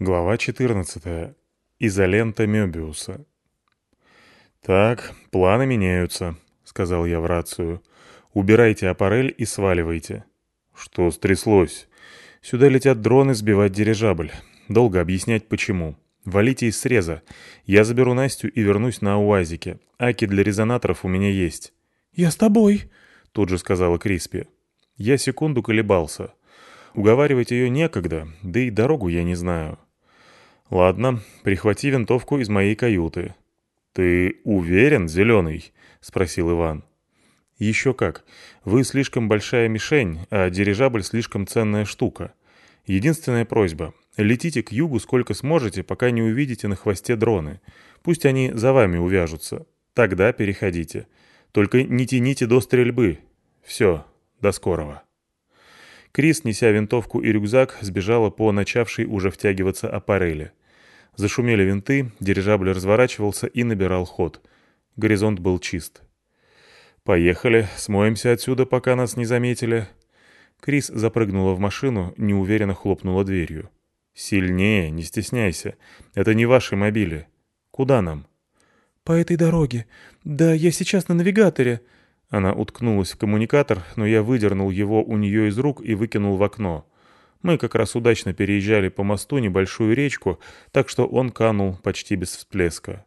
Глава 14. Изолента Мёбиуса. «Так, планы меняются», — сказал я в рацию. «Убирайте аппарель и сваливайте». «Что стряслось?» «Сюда летят дроны сбивать дирижабль. Долго объяснять, почему. Валите из среза. Я заберу Настю и вернусь на УАЗике. Аки для резонаторов у меня есть». «Я с тобой», — тут же сказала Криспи. Я секунду колебался. Уговаривать ее некогда, да и дорогу я не знаю. «Ладно, прихвати винтовку из моей каюты». «Ты уверен, Зеленый?» — спросил Иван. «Еще как. Вы слишком большая мишень, а дирижабль слишком ценная штука. Единственная просьба — летите к югу сколько сможете, пока не увидите на хвосте дроны. Пусть они за вами увяжутся. Тогда переходите. Только не тяните до стрельбы. Все, до скорого». Крис, неся винтовку и рюкзак, сбежала по начавшей уже втягиваться аппарели. Зашумели винты, дирижабль разворачивался и набирал ход. Горизонт был чист. «Поехали, смоемся отсюда, пока нас не заметили». Крис запрыгнула в машину, неуверенно хлопнула дверью. «Сильнее, не стесняйся. Это не ваши мобили. Куда нам?» «По этой дороге. Да, я сейчас на навигаторе». Она уткнулась в коммуникатор, но я выдернул его у нее из рук и выкинул в окно. Мы как раз удачно переезжали по мосту небольшую речку, так что он канул почти без всплеска.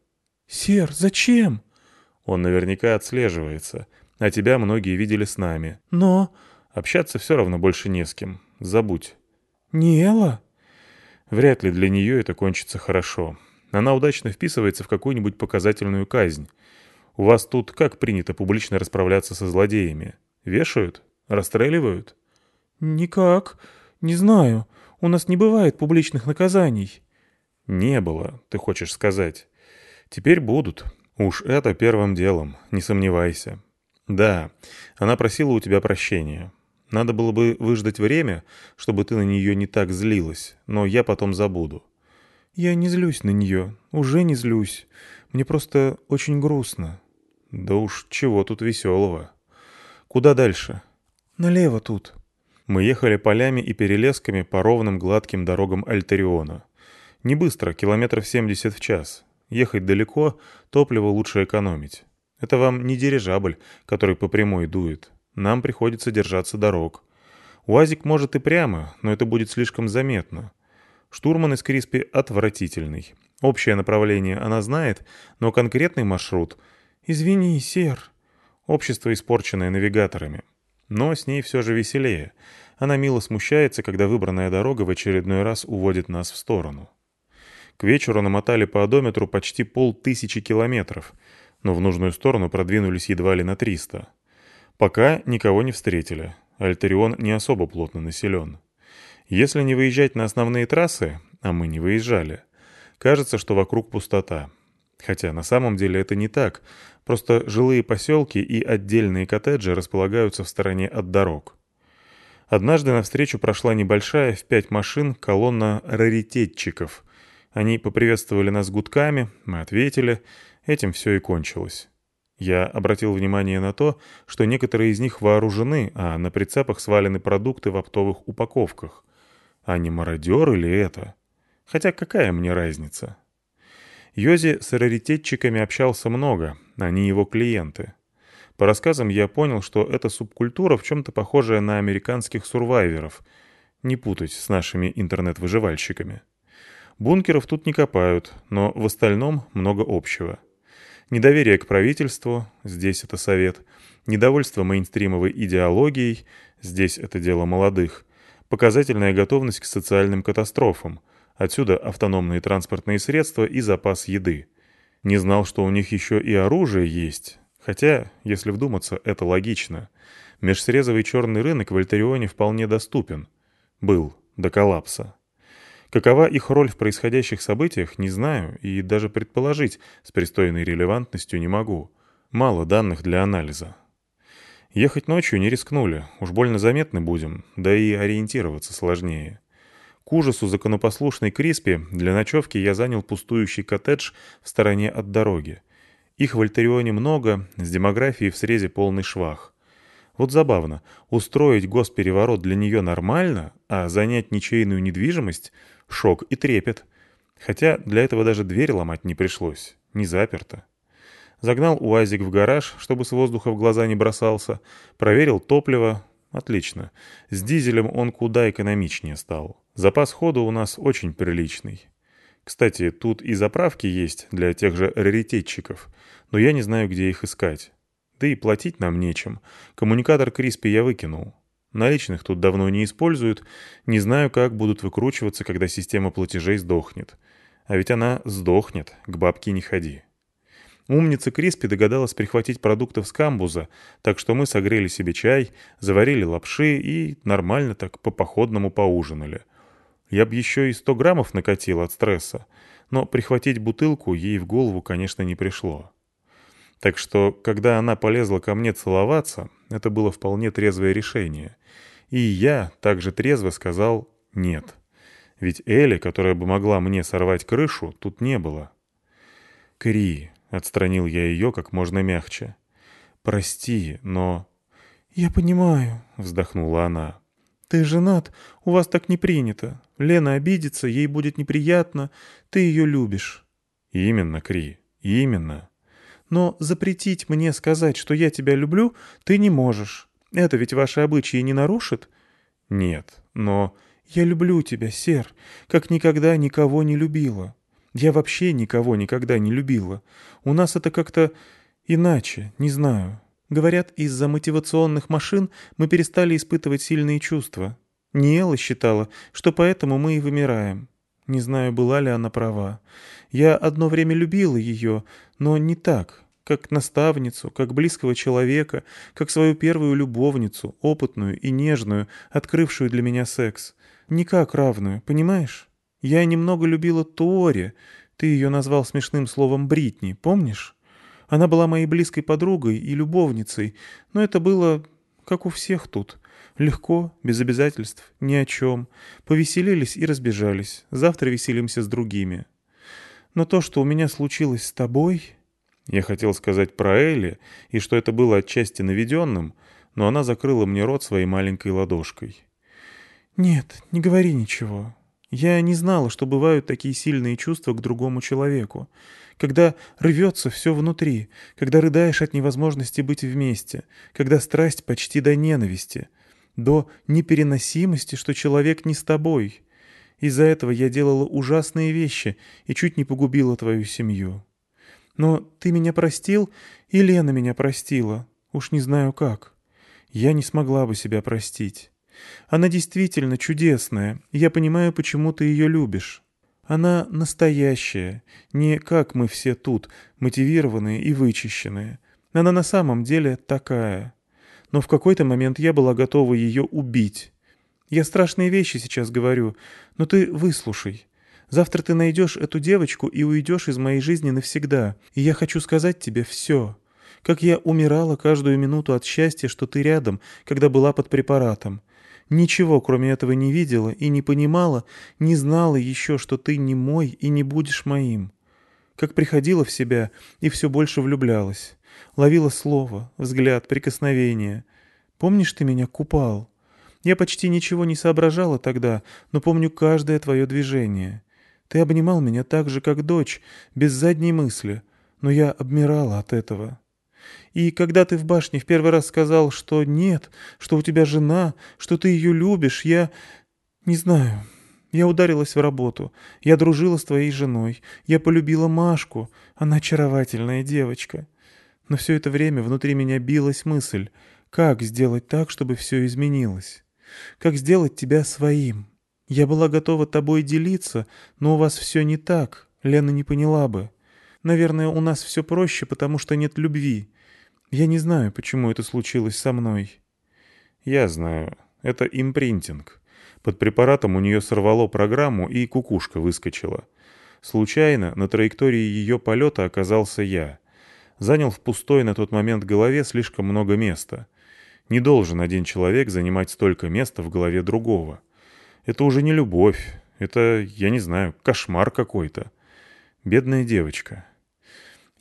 «Сер, зачем?» «Он наверняка отслеживается, а тебя многие видели с нами». «Но...» «Общаться все равно больше не с кем. Забудь». «Не Элла?» Вряд ли для нее это кончится хорошо. Она удачно вписывается в какую-нибудь показательную казнь. У вас тут как принято публично расправляться со злодеями? Вешают? Расстреливают?» «Никак. «Не знаю. У нас не бывает публичных наказаний». «Не было, ты хочешь сказать. Теперь будут. Уж это первым делом, не сомневайся. Да, она просила у тебя прощения. Надо было бы выждать время, чтобы ты на нее не так злилась, но я потом забуду». «Я не злюсь на нее. Уже не злюсь. Мне просто очень грустно». «Да уж чего тут веселого. Куда дальше?» «Налево тут». Мы ехали полями и перелесками по ровным гладким дорогам Альтериона. Не быстро, километров 70 в час. Ехать далеко, топливо лучше экономить. Это вам не дирижабль, который по прямой дует. Нам приходится держаться дорог. УАЗик может и прямо, но это будет слишком заметно. Штурман из Криспи отвратительный. Общее направление она знает, но конкретный маршрут... «Извини, сер». Общество, испорченное навигаторами. Но с ней все же веселее. Она мило смущается, когда выбранная дорога в очередной раз уводит нас в сторону. К вечеру намотали по одометру почти полтысячи километров, но в нужную сторону продвинулись едва ли на 300. Пока никого не встретили. Альтерион не особо плотно населен. Если не выезжать на основные трассы, а мы не выезжали, кажется, что вокруг пустота. Хотя на самом деле это не так, просто жилые поселки и отдельные коттеджи располагаются в стороне от дорог. Однажды навстречу прошла небольшая в пять машин колонна раритетчиков. Они поприветствовали нас гудками, мы ответили, этим все и кончилось. Я обратил внимание на то, что некоторые из них вооружены, а на прицепах свалены продукты в оптовых упаковках. А не мародер или это? Хотя какая мне разница? Йози с раритетчиками общался много, они его клиенты. По рассказам я понял, что это субкультура в чем-то похожая на американских сурвайверов. Не путать с нашими интернет-выживальщиками. Бункеров тут не копают, но в остальном много общего. Недоверие к правительству, здесь это совет, недовольство мейнстримовой идеологией, здесь это дело молодых, показательная готовность к социальным катастрофам – Отсюда автономные транспортные средства и запас еды. Не знал, что у них еще и оружие есть. Хотя, если вдуматься, это логично. Межсрезовый черный рынок в Альтерионе вполне доступен. Был, до коллапса. Какова их роль в происходящих событиях, не знаю, и даже предположить с пристойной релевантностью не могу. Мало данных для анализа. Ехать ночью не рискнули, уж больно заметны будем, да и ориентироваться сложнее. К ужасу законопослушной Криспи для ночевки я занял пустующий коттедж в стороне от дороги. Их в Альтерионе много, с демографией в срезе полный швах. Вот забавно, устроить госпереворот для нее нормально, а занять ничейную недвижимость — шок и трепет. Хотя для этого даже дверь ломать не пришлось, не заперто. Загнал УАЗик в гараж, чтобы с воздуха в глаза не бросался, проверил топливо. Отлично. С дизелем он куда экономичнее стал. Запас хода у нас очень приличный. Кстати, тут и заправки есть для тех же раритетчиков, но я не знаю, где их искать. Да и платить нам нечем. Коммуникатор Криспи я выкинул. Наличных тут давно не используют. Не знаю, как будут выкручиваться, когда система платежей сдохнет. А ведь она сдохнет, к бабке не ходи. Умница Криспи догадалась прихватить продуктов с камбуза, так что мы согрели себе чай, заварили лапши и нормально так по-походному поужинали. Я б еще и сто граммов накатил от стресса, но прихватить бутылку ей в голову, конечно, не пришло. Так что, когда она полезла ко мне целоваться, это было вполне трезвое решение. И я также трезво сказал «нет». Ведь Эли, которая бы могла мне сорвать крышу, тут не было. «Кри», — отстранил я ее как можно мягче. «Прости, но...» «Я понимаю», — вздохнула она. «Ты женат, у вас так не принято. Лена обидится, ей будет неприятно, ты ее любишь». «Именно, Кри, именно». «Но запретить мне сказать, что я тебя люблю, ты не можешь. Это ведь ваши обычаи не нарушит?» «Нет, но...» «Я люблю тебя, Сер, как никогда никого не любила. Я вообще никого никогда не любила. У нас это как-то иначе, не знаю. Говорят, из-за мотивационных машин мы перестали испытывать сильные чувства. Ниэла считала, что поэтому мы и вымираем. Не знаю, была ли она права. Я одно время любила ее, но не так, как наставницу, как близкого человека, как свою первую любовницу, опытную и нежную, открывшую для меня секс. Не как равную, понимаешь? Я немного любила Туори, ты ее назвал смешным словом Бритни, помнишь? Она была моей близкой подругой и любовницей, но это было как у всех тут. Легко, без обязательств, ни о чем. Повеселились и разбежались. Завтра веселимся с другими. Но то, что у меня случилось с тобой... Я хотел сказать про Элли, и что это было отчасти наведенным, но она закрыла мне рот своей маленькой ладошкой. «Нет, не говори ничего. Я не знала, что бывают такие сильные чувства к другому человеку. Когда рвется все внутри, когда рыдаешь от невозможности быть вместе, когда страсть почти до ненависти, до непереносимости, что человек не с тобой. Из-за этого я делала ужасные вещи и чуть не погубила твою семью. Но ты меня простил, и Лена меня простила. Уж не знаю как. Я не смогла бы себя простить. Она действительно чудесная, я понимаю, почему ты ее любишь. Она настоящая, не как мы все тут, мотивированные и вычищенные. Она на самом деле такая. Но в какой-то момент я была готова ее убить. Я страшные вещи сейчас говорю, но ты выслушай. Завтра ты найдешь эту девочку и уйдешь из моей жизни навсегда, и я хочу сказать тебе все. Как я умирала каждую минуту от счастья, что ты рядом, когда была под препаратом. Ничего, кроме этого, не видела и не понимала, не знала еще, что ты не мой и не будешь моим. Как приходила в себя и все больше влюблялась. Ловила слово, взгляд, прикосновение. Помнишь, ты меня купал? Я почти ничего не соображала тогда, но помню каждое твое движение. Ты обнимал меня так же, как дочь, без задней мысли, но я обмирала от этого. И когда ты в башне в первый раз сказал, что нет, что у тебя жена, что ты ее любишь, я... Не знаю. Я ударилась в работу. Я дружила с твоей женой. Я полюбила Машку. Она очаровательная девочка. Но все это время внутри меня билась мысль, как сделать так, чтобы все изменилось. Как сделать тебя своим. Я была готова тобой делиться, но у вас все не так. Лена не поняла бы. Наверное, у нас все проще, потому что нет любви. Я не знаю, почему это случилось со мной». «Я знаю. Это импринтинг. Под препаратом у нее сорвало программу, и кукушка выскочила. Случайно на траектории ее полета оказался я. Занял в пустой на тот момент голове слишком много места. Не должен один человек занимать столько места в голове другого. Это уже не любовь. Это, я не знаю, кошмар какой-то. Бедная девочка.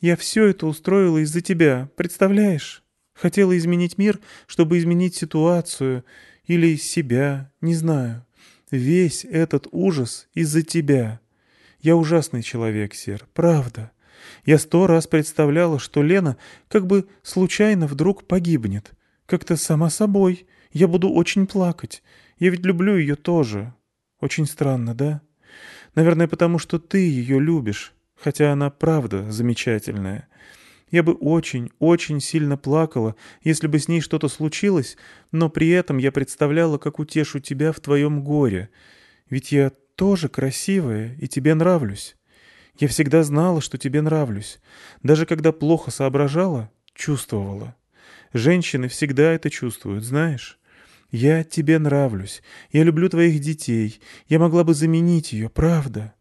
Я все это устроила из-за тебя, представляешь?» Хотела изменить мир, чтобы изменить ситуацию или себя, не знаю. Весь этот ужас из-за тебя. Я ужасный человек, Сер, правда. Я сто раз представляла, что Лена как бы случайно вдруг погибнет. Как-то сама собой. Я буду очень плакать. Я ведь люблю ее тоже. Очень странно, да? Наверное, потому что ты ее любишь, хотя она правда замечательная. Я бы очень, очень сильно плакала, если бы с ней что-то случилось, но при этом я представляла, как утешу тебя в твоем горе. Ведь я тоже красивая и тебе нравлюсь. Я всегда знала, что тебе нравлюсь. Даже когда плохо соображала, чувствовала. Женщины всегда это чувствуют, знаешь. Я тебе нравлюсь. Я люблю твоих детей. Я могла бы заменить ее, правда.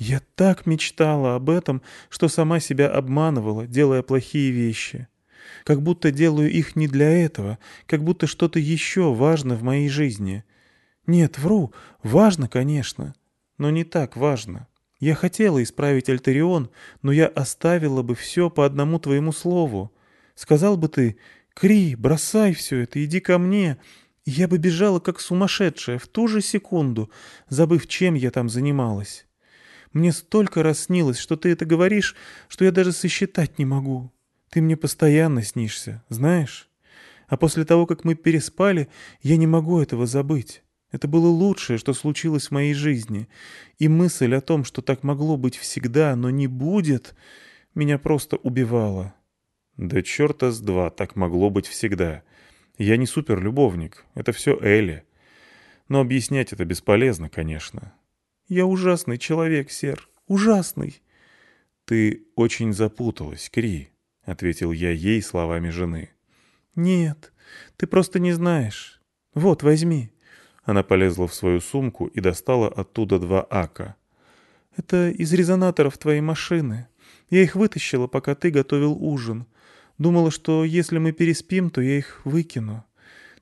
Я так мечтала об этом, что сама себя обманывала, делая плохие вещи. Как будто делаю их не для этого, как будто что-то еще важно в моей жизни. Нет, вру, важно, конечно, но не так важно. Я хотела исправить Альтерион, но я оставила бы все по одному твоему слову. Сказал бы ты, Кри, бросай все это, иди ко мне. я бы бежала как сумасшедшая в ту же секунду, забыв, чем я там занималась. Мне столько раз снилось, что ты это говоришь, что я даже сосчитать не могу. Ты мне постоянно снишься, знаешь? А после того, как мы переспали, я не могу этого забыть. Это было лучшее, что случилось в моей жизни. И мысль о том, что так могло быть всегда, но не будет, меня просто убивала. Да черта с два, так могло быть всегда. Я не суперлюбовник, это все Элли. Но объяснять это бесполезно, конечно. Я ужасный человек, сэр, ужасный. Ты очень запуталась, Кри, — ответил я ей словами жены. Нет, ты просто не знаешь. Вот, возьми. Она полезла в свою сумку и достала оттуда два ака. «Это из резонаторов твоей машины. Я их вытащила, пока ты готовил ужин. Думала, что если мы переспим, то я их выкину.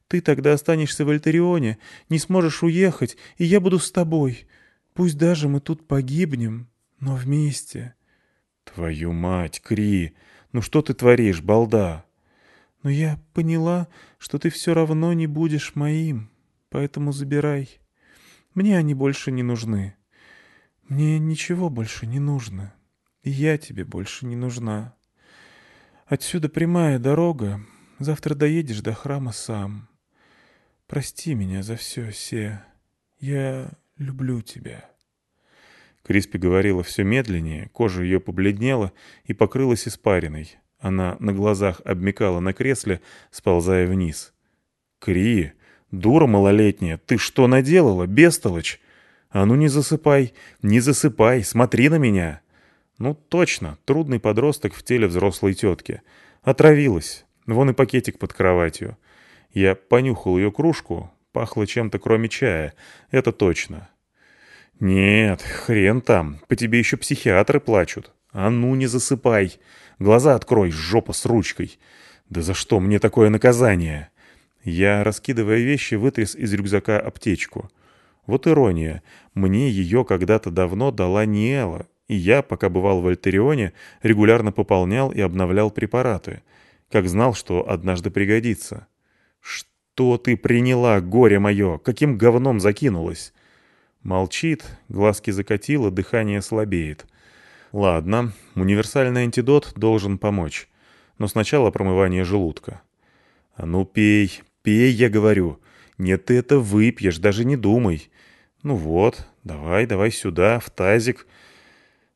Ты тогда останешься в Альтерионе, не сможешь уехать, и я буду с тобой. Пусть даже мы тут погибнем, но вместе. Твою мать, Кри! Ну что ты творишь, балда? Но я поняла, что ты все равно не будешь моим, поэтому забирай. Мне они больше не нужны. Мне ничего больше не нужно. И я тебе больше не нужна. Отсюда прямая дорога. Завтра доедешь до храма сам. Прости меня за все, Се. Я люблю тебя». Криспи говорила все медленнее, кожа ее побледнела и покрылась испариной. Она на глазах обмекала на кресле, сползая вниз. «Кри, дура малолетняя, ты что наделала, бестолочь? А ну не засыпай, не засыпай, смотри на меня!» Ну точно, трудный подросток в теле взрослой тетки. Отравилась. Вон и пакетик под кроватью. Я понюхал ее кружку, Пахло чем-то кроме чая, это точно. «Нет, хрен там, по тебе еще психиатры плачут. А ну не засыпай. Глаза открой, жопа с ручкой. Да за что мне такое наказание?» Я, раскидывая вещи, вытряс из рюкзака аптечку. Вот ирония. Мне ее когда-то давно дала Ниэла, и я, пока бывал в Альтерионе, регулярно пополнял и обновлял препараты, как знал, что однажды пригодится. Что? ты приняла, горе мое? Каким говном закинулась?» Молчит, глазки закатила, дыхание слабеет. «Ладно, универсальный антидот должен помочь. Но сначала промывание желудка». «А ну пей, пей, я говорю. Нет, ты это выпьешь, даже не думай. Ну вот, давай, давай сюда, в тазик».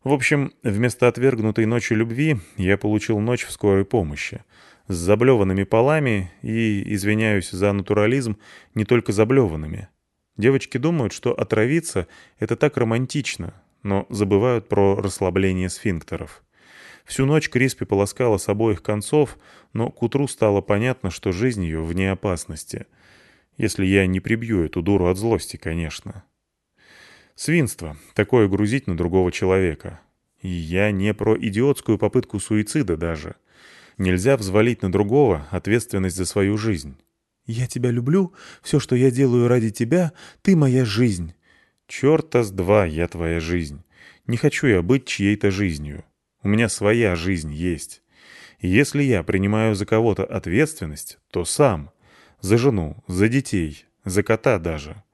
В общем, вместо отвергнутой ночи любви я получил ночь в скорой помощи с заблеванными полами и, извиняюсь за натурализм, не только заблеванными. Девочки думают, что отравиться — это так романтично, но забывают про расслабление сфинктеров. Всю ночь Криспи полоскала с обоих концов, но к утру стало понятно, что жизнь ее вне опасности. Если я не прибью эту дуру от злости, конечно. Свинство — такое грузить на другого человека. И я не про идиотскую попытку суицида даже. Нельзя взвалить на другого ответственность за свою жизнь. «Я тебя люблю, все, что я делаю ради тебя, ты моя жизнь». «Черта с два я твоя жизнь. Не хочу я быть чьей-то жизнью. У меня своя жизнь есть. Если я принимаю за кого-то ответственность, то сам. За жену, за детей, за кота даже.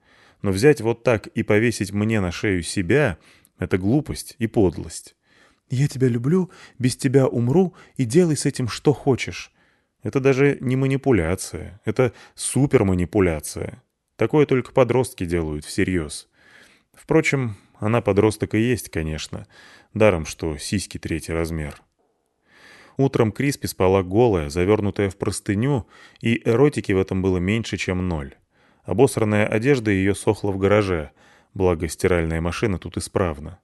Но взять вот так и повесить мне на шею себя — это глупость и подлость. «Я тебя люблю, без тебя умру и делай с этим что хочешь». Это даже не манипуляция, это суперманипуляция. Такое только подростки делают всерьез. Впрочем, она подросток и есть, конечно, даром, что сиськи третий размер. Утром Криспи спала голая, завернутая в простыню, и эротики в этом было меньше, чем ноль. Обосранная одежда ее сохла в гараже, благо стиральная машина тут исправна.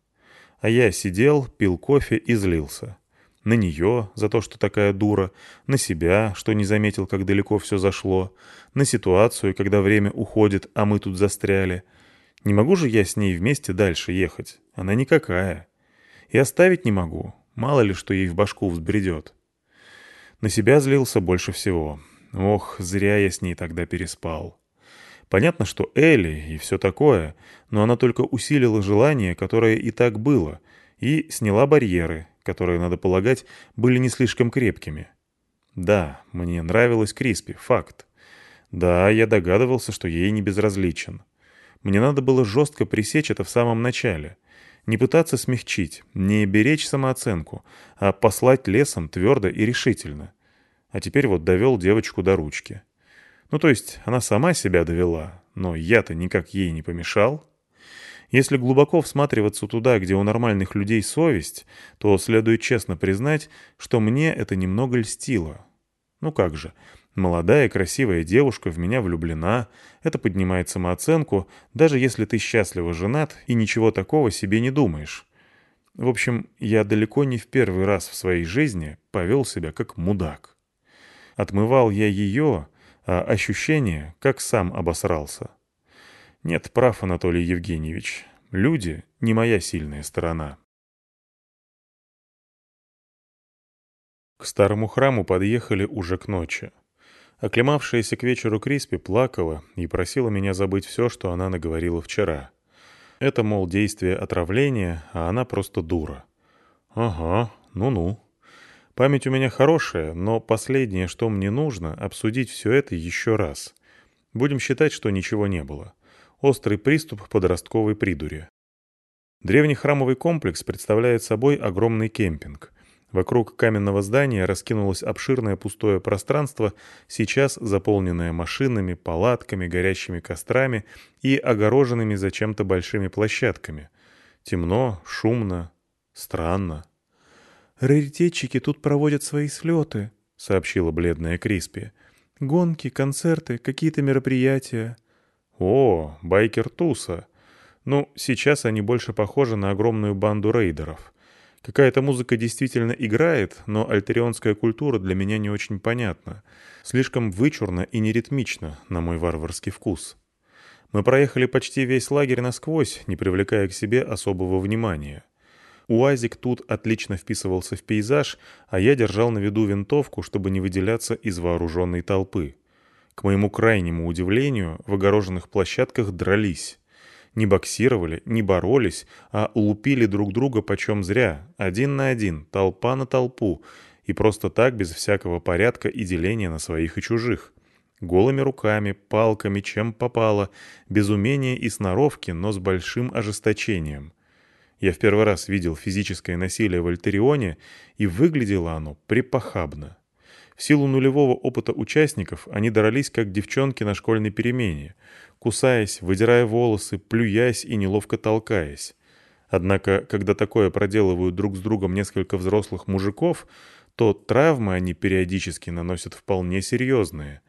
А я сидел, пил кофе и злился. На нее за то, что такая дура, на себя, что не заметил, как далеко все зашло, на ситуацию, когда время уходит, а мы тут застряли. Не могу же я с ней вместе дальше ехать, она никакая. И оставить не могу, мало ли что ей в башку взбредет. На себя злился больше всего. Ох, зря я с ней тогда переспал. Понятно, что Элли и все такое, но она только усилила желание, которое и так было, и сняла барьеры, которые, надо полагать, были не слишком крепкими. Да, мне нравилась Криспи, факт. Да, я догадывался, что ей не безразличен. Мне надо было жестко пресечь это в самом начале. Не пытаться смягчить, не беречь самооценку, а послать лесом твердо и решительно. А теперь вот довел девочку до ручки. Ну, то есть она сама себя довела, но я-то никак ей не помешал. Если глубоко всматриваться туда, где у нормальных людей совесть, то следует честно признать, что мне это немного льстило. Ну как же, молодая красивая девушка в меня влюблена, это поднимает самооценку, даже если ты счастливо женат и ничего такого себе не думаешь. В общем, я далеко не в первый раз в своей жизни повел себя как мудак. Отмывал я ее, а ощущение, как сам обосрался. Нет, прав Анатолий Евгеньевич. Люди — не моя сильная сторона. К старому храму подъехали уже к ночи. Оклемавшаяся к вечеру Криспи плакала и просила меня забыть все, что она наговорила вчера. Это, мол, действие отравления, а она просто дура. Ага, ну-ну. Память у меня хорошая, но последнее, что мне нужно, обсудить все это еще раз. Будем считать, что ничего не было. Острый приступ подростковой придури. Древний храмовый комплекс представляет собой огромный кемпинг. Вокруг каменного здания раскинулось обширное пустое пространство, сейчас заполненное машинами, палатками, горящими кострами и огороженными зачем-то большими площадками. Темно, шумно, странно. «Раритетчики тут проводят свои слеты», — сообщила бледная Криспи. «Гонки, концерты, какие-то мероприятия». «О, байкер Туса. Ну, сейчас они больше похожи на огромную банду рейдеров. Какая-то музыка действительно играет, но альтерионская культура для меня не очень понятна. Слишком вычурно и неритмично, на мой варварский вкус». Мы проехали почти весь лагерь насквозь, не привлекая к себе особого внимания. Уазик тут отлично вписывался в пейзаж, а я держал на виду винтовку, чтобы не выделяться из вооруженной толпы. К моему крайнему удивлению, в огороженных площадках дрались. Не боксировали, не боролись, а лупили друг друга почем зря, один на один, толпа на толпу, и просто так, без всякого порядка и деления на своих и чужих. Голыми руками, палками, чем попало, без умения и сноровки, но с большим ожесточением. Я в первый раз видел физическое насилие в Альтерионе, и выглядело оно припохабно. В силу нулевого опыта участников они дрались как девчонки на школьной перемене, кусаясь, выдирая волосы, плюясь и неловко толкаясь. Однако, когда такое проделывают друг с другом несколько взрослых мужиков, то травмы они периодически наносят вполне серьезные.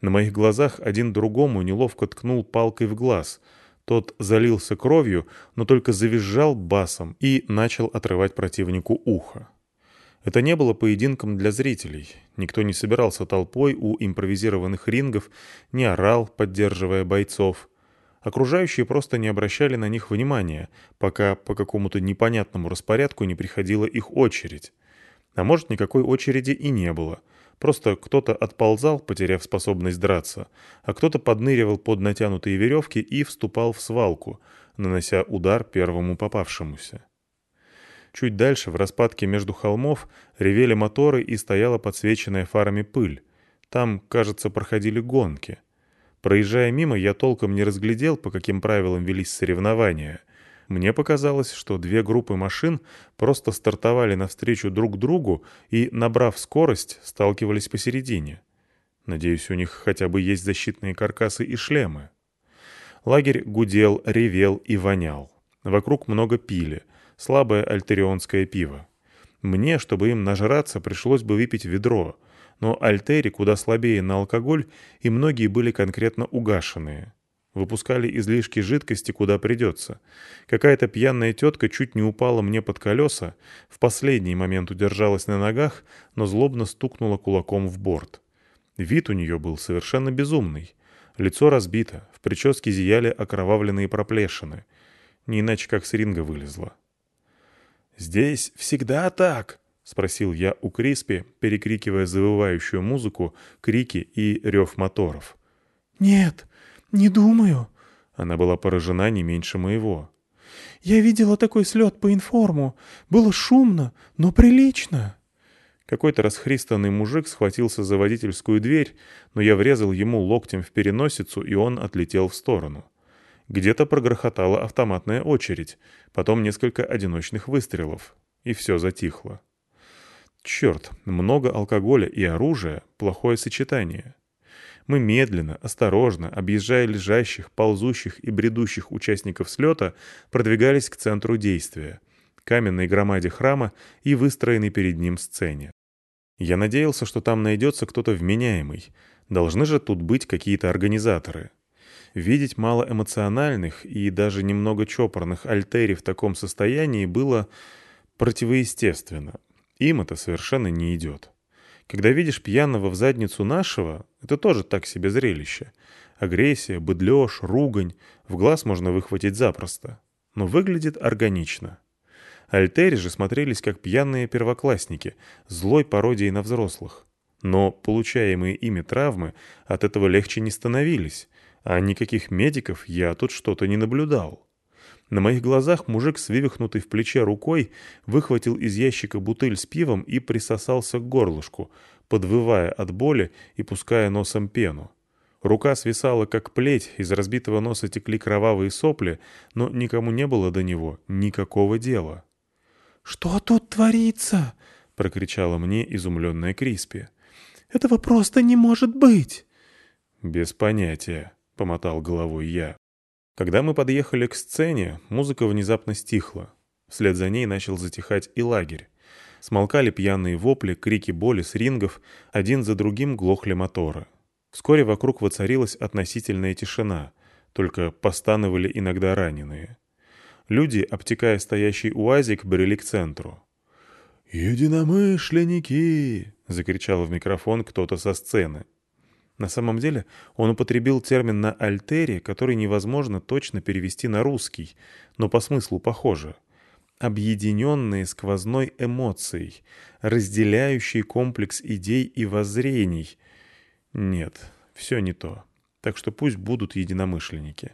На моих глазах один другому неловко ткнул палкой в глаз — тот залился кровью, но только завизжал басом и начал отрывать противнику ухо. Это не было поединком для зрителей. Никто не собирался толпой у импровизированных рингов, не орал, поддерживая бойцов. Окружающие просто не обращали на них внимания, пока по какому-то непонятному распорядку не приходила их очередь. А может, никакой очереди и не было — Просто кто-то отползал, потеряв способность драться, а кто-то подныривал под натянутые веревки и вступал в свалку, нанося удар первому попавшемуся. Чуть дальше, в распадке между холмов, ревели моторы и стояла подсвеченная фарами пыль. Там, кажется, проходили гонки. Проезжая мимо, я толком не разглядел, по каким правилам велись соревнования. Мне показалось, что две группы машин просто стартовали навстречу друг другу и, набрав скорость, сталкивались посередине. Надеюсь, у них хотя бы есть защитные каркасы и шлемы. Лагерь гудел, ревел и вонял. Вокруг много пили, слабое альтерионское пиво. Мне, чтобы им нажраться, пришлось бы выпить ведро, но альтери куда слабее на алкоголь, и многие были конкретно угашенные. Выпускали излишки жидкости куда придется. Какая-то пьяная тетка чуть не упала мне под колеса, в последний момент удержалась на ногах, но злобно стукнула кулаком в борт. Вид у нее был совершенно безумный. Лицо разбито, в прическе зияли окровавленные проплешины. Не иначе как с ринга вылезла. «Здесь всегда так?» — спросил я у Криспи, перекрикивая завывающую музыку, крики и рев моторов. «Нет, не думаю». Она была поражена не меньше моего. «Я видела такой слет по информу. Было шумно, но прилично». Какой-то расхристанный мужик схватился за водительскую дверь, но я врезал ему локтем в переносицу, и он отлетел в сторону. Где-то прогрохотала автоматная очередь, потом несколько одиночных выстрелов, и все затихло. Черт, много алкоголя и оружия — плохое сочетание. Мы медленно, осторожно, объезжая лежащих, ползущих и бредущих участников слета, продвигались к центру действия — каменной громаде храма и выстроенной перед ним сцене. Я надеялся, что там найдется кто-то вменяемый. Должны же тут быть какие-то организаторы. Видеть малоэмоциональных и даже немного чопорных альтери в таком состоянии было противоестественно. Им это совершенно не идет. Когда видишь пьяного в задницу нашего, это тоже так себе зрелище. Агрессия, быдлёж, ругань, в глаз можно выхватить запросто. Но выглядит органично. Альтери же смотрелись как пьяные первоклассники, злой пародией на взрослых. Но получаемые ими травмы от этого легче не становились, а никаких медиков я тут что-то не наблюдал. На моих глазах мужик с вывихнутой в плече рукой выхватил из ящика бутыль с пивом и присосался к горлышку, подвывая от боли и пуская носом пену. Рука свисала, как плеть, из разбитого носа текли кровавые сопли, но никому не было до него никакого дела. «Что тут творится?» — прокричала мне изумленная Криспи. «Этого просто не может быть!» «Без понятия», — помотал головой я. Когда мы подъехали к сцене, музыка внезапно стихла. Вслед за ней начал затихать и лагерь. Смолкали пьяные вопли, крики боли с рингов, один за другим глохли моторы. Вскоре вокруг воцарилась относительная тишина, только постановали иногда раненые. Люди, обтекая стоящий уазик, брели к центру. «Единомышленники!» — закричал в микрофон кто-то со сцены. На самом деле он употребил термин на альтере, который невозможно точно перевести на русский, но по смыслу похоже. Объединенные сквозной эмоцией, разделяющие комплекс идей и воззрений. Нет, все не то. Так что пусть будут единомышленники.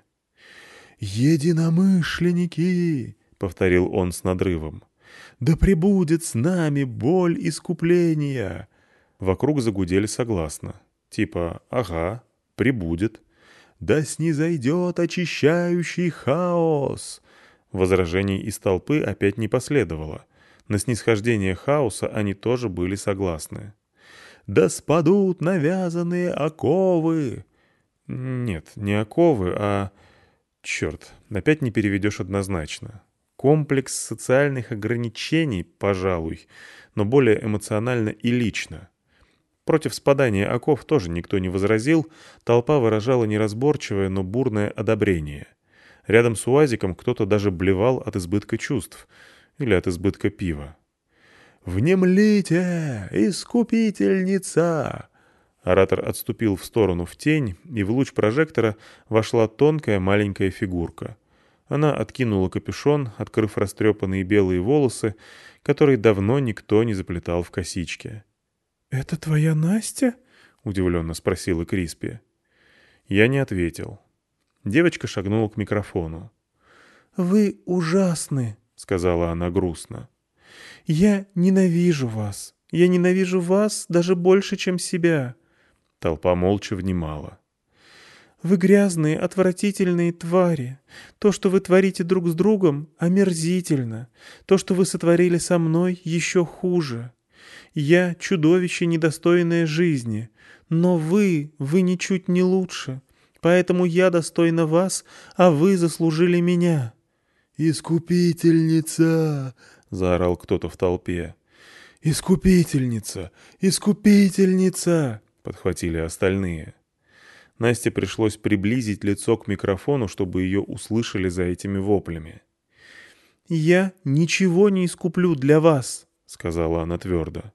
«Единомышленники!» — повторил он с надрывом. «Да пребудет с нами боль искупления!» Вокруг загудели согласно. Типа «Ага, прибудет». «Да снизойдет очищающий хаос!» Возражений из толпы опять не последовало. На снисхождение хаоса они тоже были согласны. «Да спадут навязанные оковы!» Нет, не оковы, а Черт, опять не переведешь однозначно. Комплекс социальных ограничений, пожалуй, но более эмоционально и лично. Против спадания оков тоже никто не возразил, толпа выражала неразборчивое, но бурное одобрение. Рядом с УАЗиком кто-то даже блевал от избытка чувств или от избытка пива. «Внемлите, искупительница!» Оратор отступил в сторону в тень, и в луч прожектора вошла тонкая маленькая фигурка. Она откинула капюшон, открыв растрепанные белые волосы, которые давно никто не заплетал в косички. «Это твоя Настя?» — удивленно спросила Криспи. Я не ответил. Девочка шагнула к микрофону. «Вы ужасны», — сказала она грустно. Я ненавижу вас. Я ненавижу вас даже больше, чем себя». Толпа молча внимала. «Вы грязные, отвратительные твари. То, что вы творите друг с другом, омерзительно. То, что вы сотворили со мной, еще хуже. Я чудовище, недостойное жизни. Но вы, вы ничуть не лучше. Поэтому я достойна вас, а вы заслужили меня». «Искупительница!» — заорал кто-то в толпе. «Искупительница! Искупительница!» — подхватили остальные. Насте пришлось приблизить лицо к микрофону, чтобы ее услышали за этими воплями. «Я ничего не искуплю для вас», — сказала она твердо.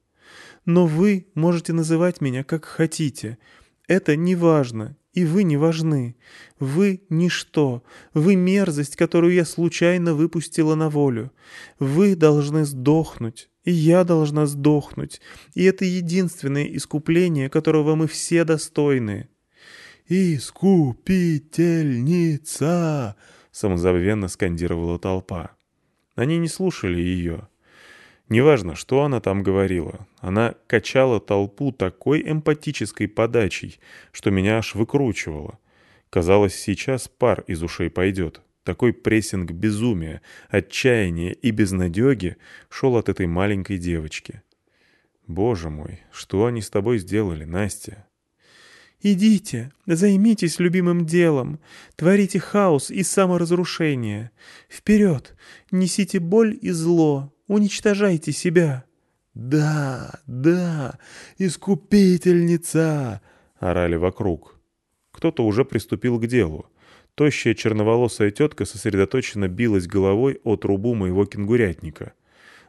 «Но вы можете называть меня как хотите. Это не важно, и вы не важны. Вы — ничто. Вы — мерзость, которую я случайно выпустила на волю. Вы должны сдохнуть, и я должна сдохнуть. И это единственное искупление, которого мы все достойны». «Искупительница!» — самозабвенно скандировала толпа. Они не слушали ее. Неважно, что она там говорила, она качала толпу такой эмпатической подачей, что меня аж выкручивало. Казалось, сейчас пар из ушей пойдет. Такой прессинг безумия, отчаяния и безнадеги шел от этой маленькой девочки. «Боже мой, что они с тобой сделали, Настя?» «Идите, займитесь любимым делом, творите хаос и саморазрушение. Вперед, несите боль и зло, Уничтожайте себя!» «Да, да, искупительница!» — орали вокруг. Кто-то уже приступил к делу. Тощая черноволосая тетка сосредоточенно билась головой о трубу моего кенгурятника.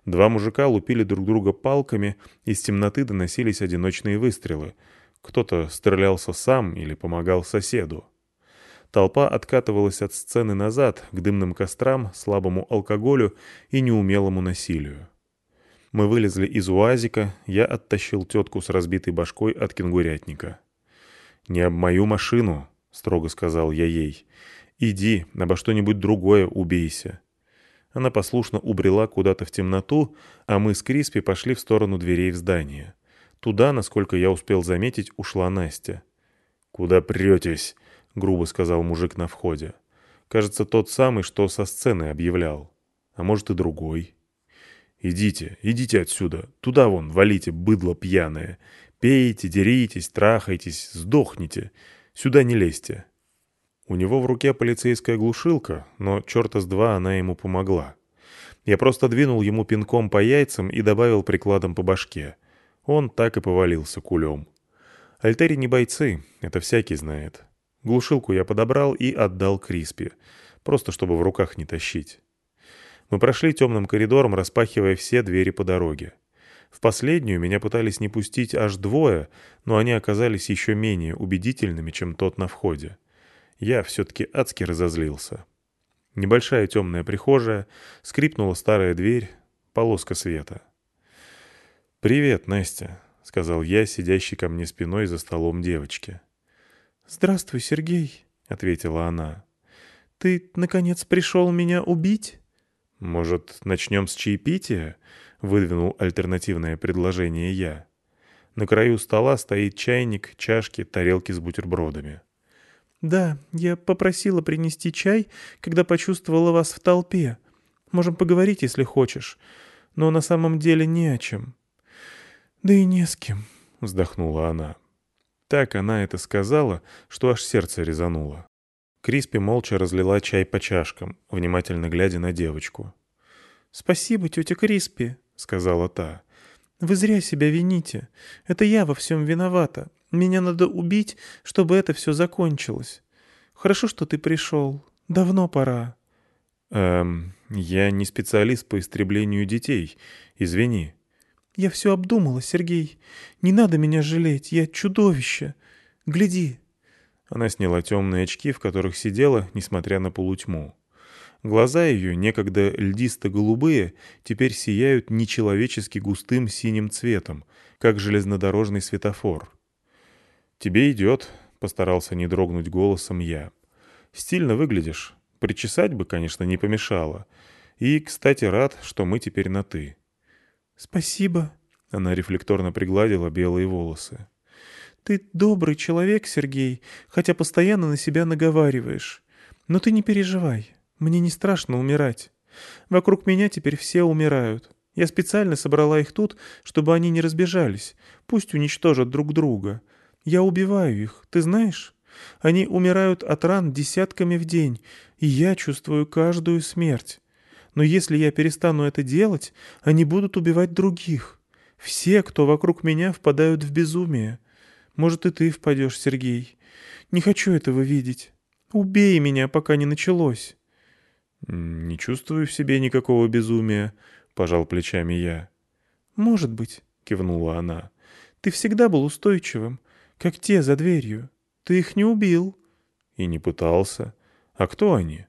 Два мужика лупили друг друга палками, из темноты доносились одиночные выстрелы. Кто-то стрелялся сам или помогал соседу. Толпа откатывалась от сцены назад, к дымным кострам, слабому алкоголю и неумелому насилию. Мы вылезли из уазика, я оттащил тетку с разбитой башкой от кенгурятника. «Не об мою машину», — строго сказал я ей. «Иди, обо что-нибудь другое убейся». Она послушно убрела куда-то в темноту, а мы с Криспи пошли в сторону дверей в здание. Туда, насколько я успел заметить, ушла Настя. «Куда претесь?» — грубо сказал мужик на входе. Кажется, тот самый, что со сцены объявлял. А может и другой. «Идите, идите отсюда. Туда вон, валите, быдло пьяное. Пейте, деритесь, трахайтесь, сдохните. Сюда не лезьте». У него в руке полицейская глушилка, но черта с два она ему помогла. Я просто двинул ему пинком по яйцам и добавил прикладом по башке. Он так и повалился кулем. Альтери не бойцы, это всякий знает. Глушилку я подобрал и отдал Криспи, просто чтобы в руках не тащить. Мы прошли темным коридором, распахивая все двери по дороге. В последнюю меня пытались не пустить аж двое, но они оказались еще менее убедительными, чем тот на входе. Я все-таки адски разозлился. Небольшая темная прихожая, скрипнула старая дверь, полоска света. «Привет, Настя», — сказал я, сидящий ко мне спиной за столом девочки. «Здравствуй, Сергей», — ответила она. «Ты, наконец, пришел меня убить?» «Может, начнем с чаепития?» — выдвинул альтернативное предложение я. На краю стола стоит чайник, чашки, тарелки с бутербродами. «Да, я попросила принести чай, когда почувствовала вас в толпе. Можем поговорить, если хочешь, но на самом деле не о чем». «Да и не с кем», — вздохнула она. Так она это сказала, что аж сердце резануло. Криспи молча разлила чай по чашкам, внимательно глядя на девочку. «Спасибо, тетя Криспи», — сказала та. «Вы зря себя вините. Это я во всем виновата. Меня надо убить, чтобы это все закончилось. Хорошо, что ты пришел. Давно пора». «Эм, я не специалист по истреблению детей. Извини», я все обдумала, Сергей. Не надо меня жалеть, я чудовище. Гляди». Она сняла темные очки, в которых сидела, несмотря на полутьму. Глаза ее, некогда льдисто-голубые, теперь сияют нечеловечески густым синим цветом, как железнодорожный светофор. «Тебе идет», — постарался не дрогнуть голосом я. «Стильно выглядишь. Причесать бы, конечно, не помешало. И, кстати, рад, что мы теперь на «ты». «Спасибо». Она рефлекторно пригладила белые волосы. «Ты добрый человек, Сергей, хотя постоянно на себя наговариваешь. Но ты не переживай, мне не страшно умирать. Вокруг меня теперь все умирают. Я специально собрала их тут, чтобы они не разбежались. Пусть уничтожат друг друга. Я убиваю их, ты знаешь? Они умирают от ран десятками в день, и я чувствую каждую смерть. Но если я перестану это делать, они будут убивать других. Все, кто вокруг меня, впадают в безумие. Может, и ты впадешь, Сергей. Не хочу этого видеть. Убей меня, пока не началось». «Не чувствую в себе никакого безумия», — пожал плечами я. «Может быть», — кивнула она. «Ты всегда был устойчивым, как те за дверью. Ты их не убил». «И не пытался. А кто они?»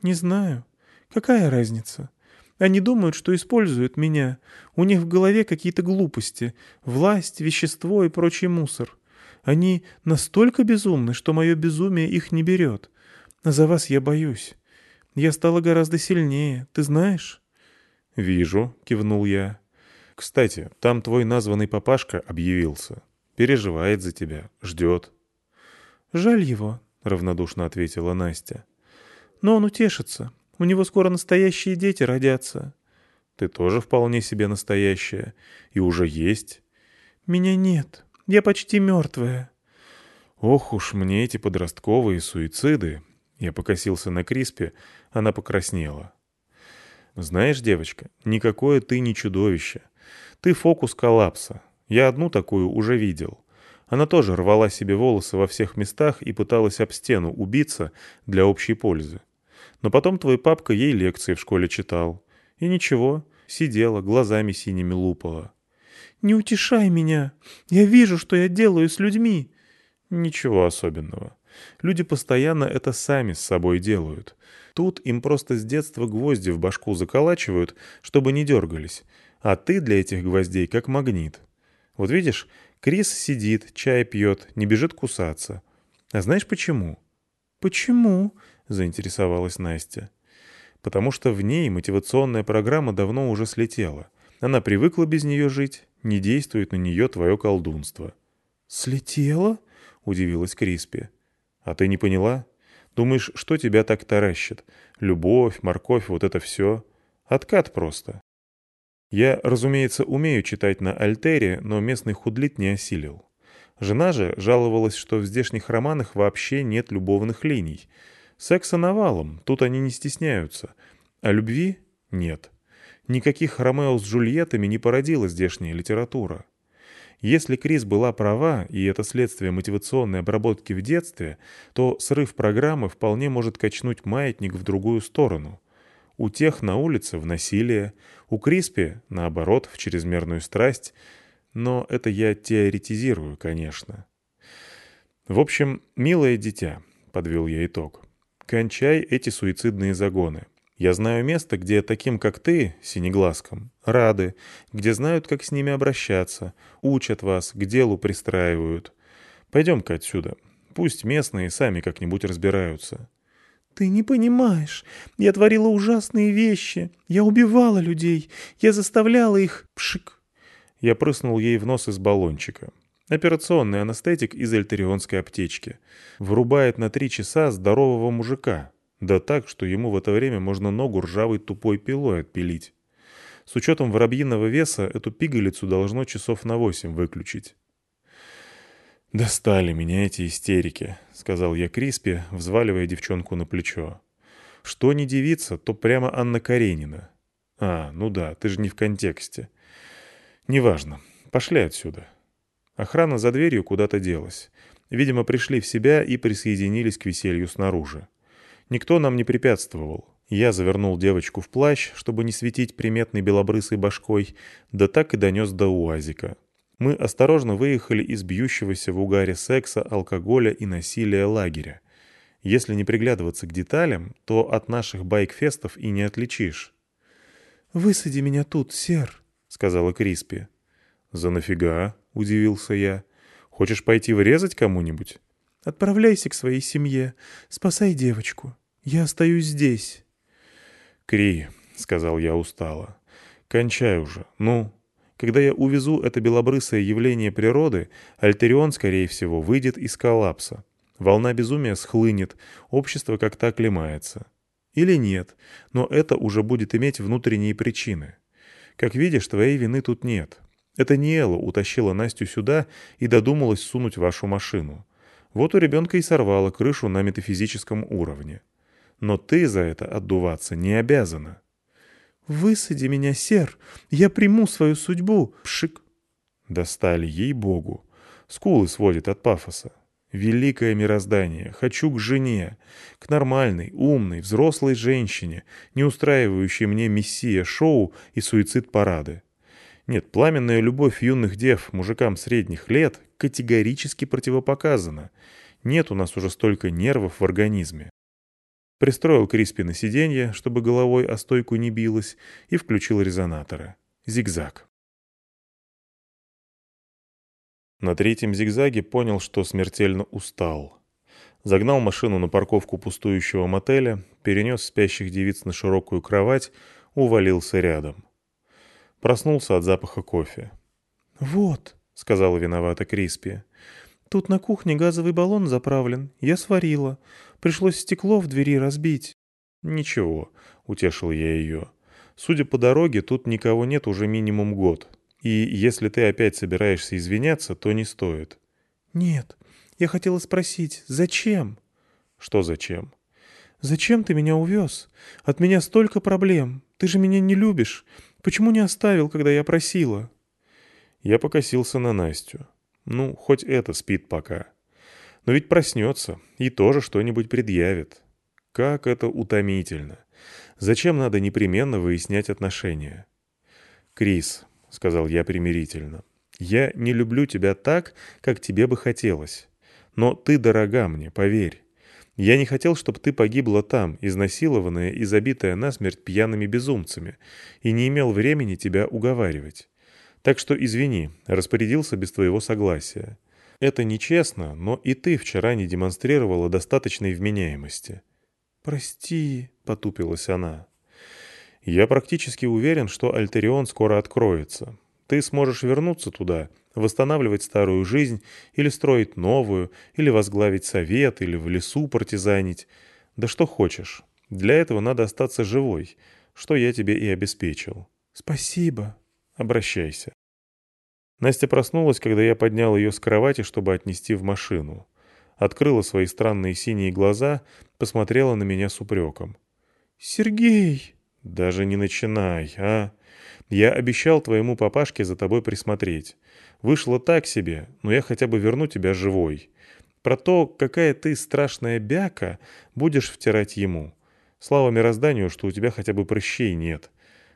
«Не знаю. Какая разница? Они думают, что используют меня. У них в голове какие-то глупости. Власть, вещество и прочий мусор. Они настолько безумны, что мое безумие их не берет. За вас я боюсь. Я стала гораздо сильнее, ты знаешь?» «Вижу», — кивнул я. «Кстати, там твой названный папашка объявился. Переживает за тебя, ждет». «Жаль его», — равнодушно ответила Настя. «Но он утешится. У него скоро настоящие дети родятся». «Ты тоже вполне себе настоящая. И уже есть». «Меня нет. Я почти мертвая». «Ох уж мне эти подростковые суициды!» Я покосился на Криспе, она покраснела. «Знаешь, девочка, никакое ты не чудовище. Ты фокус коллапса. Я одну такую уже видел. Она тоже рвала себе волосы во всех местах и пыталась об стену убиться для общей пользы. Но потом твой папка ей лекции в школе читал. И ничего, сидела, глазами синими лупала. «Не утешай меня! Я вижу, что я делаю с людьми!» «Ничего особенного. Люди постоянно это сами с собой делают. Тут им просто с детства гвозди в башку заколачивают, чтобы не дергались. А ты для этих гвоздей как магнит. Вот видишь, Крис сидит, чай пьет, не бежит кусаться. А знаешь почему? «Почему?» — заинтересовалась Настя. «Потому что в ней мотивационная программа давно уже слетела. Она привыкла без нее жить, не действует на нее твое колдунство». «Слетела?» — удивилась Криспи. «А ты не поняла? Думаешь, что тебя так таращит? Любовь, морковь, вот это все? Откат просто». Я, разумеется, умею читать на альтере, но местный худлит не осилил. Жена же жаловалась, что в здешних романах вообще нет любовных линий. Секса навалом, тут они не стесняются. А любви нет. Никаких Ромео с Джульеттами не породила здешняя литература. Если Крис была права, и это следствие мотивационной обработки в детстве, то срыв программы вполне может качнуть маятник в другую сторону. У тех на улице в насилие, у Криспи, наоборот, в чрезмерную страсть. Но это я теоретизирую, конечно. В общем, милое дитя, подвел я итог. Кончай эти суицидные загоны. Я знаю место, где таким, как ты, синеглазком, рады, где знают, как с ними обращаться, учат вас, к делу пристраивают. Пойдем-ка отсюда. Пусть местные сами как-нибудь разбираются. «Ты не понимаешь. Я творила ужасные вещи. Я убивала людей. Я заставляла их... Пшик!» Я прыснул ей в нос из баллончика. Операционный анестетик из альтерионской аптечки. Врубает на три часа здорового мужика. Да так, что ему в это время можно ногу ржавой тупой пилой отпилить. С учетом воробьиного веса эту пигалицу должно часов на восемь выключить. «Достали меня эти истерики», — сказал я Криспе, взваливая девчонку на плечо. «Что не девица, то прямо Анна Каренина». «А, ну да, ты же не в контексте». «Неважно. Пошли отсюда». Охрана за дверью куда-то делась. Видимо, пришли в себя и присоединились к веселью снаружи. Никто нам не препятствовал. Я завернул девочку в плащ, чтобы не светить приметной белобрысой башкой, да так и донес до УАЗика мы осторожно выехали из бьющегося в угаре секса, алкоголя и насилия лагеря. Если не приглядываться к деталям, то от наших байкфестов и не отличишь. «Высади меня тут, сер», — сказала Криспи. «За нафига?» — удивился я. «Хочешь пойти врезать кому-нибудь?» «Отправляйся к своей семье, спасай девочку. Я остаюсь здесь». «Кри», — сказал я устало, — «кончай уже, ну, Когда я увезу это белобрысое явление природы, Альтерион, скорее всего, выйдет из коллапса. Волна безумия схлынет, общество как-то оклемается. Или нет, но это уже будет иметь внутренние причины. Как видишь, твоей вины тут нет. Это не Элла утащила Настю сюда и додумалась сунуть вашу машину. Вот у ребенка и сорвала крышу на метафизическом уровне. Но ты за это отдуваться не обязана. «Высади меня, сер, я приму свою судьбу!» Пшик! Достали ей-богу. Скулы сводит от пафоса. Великое мироздание, хочу к жене, к нормальной, умной, взрослой женщине, не устраивающей мне мессия-шоу и суицид-парады. Нет, пламенная любовь юных дев мужикам средних лет категорически противопоказана. Нет у нас уже столько нервов в организме. Пристроил Криспи на сиденье, чтобы головой о стойку не билась, и включил резонаторы. Зигзаг. На третьем зигзаге понял, что смертельно устал. Загнал машину на парковку пустующего мотеля, перенес спящих девиц на широкую кровать, увалился рядом. Проснулся от запаха кофе. «Вот», — сказала виновата Криспи, — «тут на кухне газовый баллон заправлен, я сварила. Пришлось стекло в двери разбить». «Ничего», — утешил я ее. «Судя по дороге, тут никого нет уже минимум год. И если ты опять собираешься извиняться, то не стоит». «Нет, я хотела спросить, зачем?» «Что зачем?» «Зачем ты меня увез? От меня столько проблем. Ты же меня не любишь. Почему не оставил, когда я просила?» Я покосился на Настю. Ну, хоть это спит пока. Но ведь проснется и тоже что-нибудь предъявит. Как это утомительно. Зачем надо непременно выяснять отношения? «Крис», — сказал я примирительно, — «я не люблю тебя так, как тебе бы хотелось. Но ты дорога мне, поверь. Я не хотел, чтобы ты погибла там, изнасилованная и забитая насмерть пьяными безумцами, и не имел времени тебя уговаривать. Так что извини, распорядился без твоего согласия. Это нечестно, но и ты вчера не демонстрировала достаточной вменяемости». «Прости», — потупилась она. «Я практически уверен, что Альтерион скоро откроется. Ты сможешь вернуться туда, восстанавливать старую жизнь, или строить новую, или возглавить совет, или в лесу партизанить. Да что хочешь. Для этого надо остаться живой, что я тебе и обеспечил». «Спасибо». «Обращайся». Настя проснулась, когда я поднял ее с кровати, чтобы отнести в машину. Открыла свои странные синие глаза, посмотрела на меня с упреком. «Сергей!» «Даже не начинай, а? Я обещал твоему папашке за тобой присмотреть. Вышло так себе, но я хотя бы верну тебя живой. Про то, какая ты страшная бяка, будешь втирать ему. Слава мирозданию, что у тебя хотя бы прыщей нет.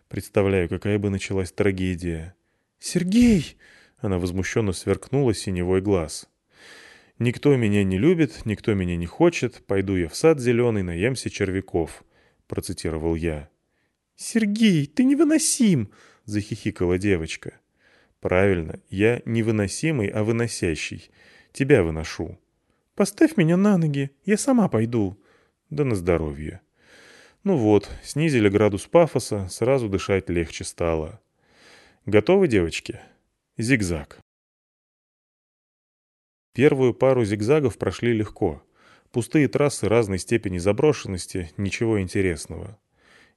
Представляю, какая бы началась трагедия». «Сергей!» Она возмущенно сверкнула синевой глаз. «Никто меня не любит, никто меня не хочет. Пойду я в сад зеленый, наемся червяков», — процитировал я. «Сергей, ты невыносим!» — захихикала девочка. «Правильно, я невыносимый, а выносящий. Тебя выношу». «Поставь меня на ноги, я сама пойду». «Да на здоровье». Ну вот, снизили градус пафоса, сразу дышать легче стало. «Готовы, девочки?» Зигзаг. Первую пару зигзагов прошли легко. Пустые трассы разной степени заброшенности, ничего интересного.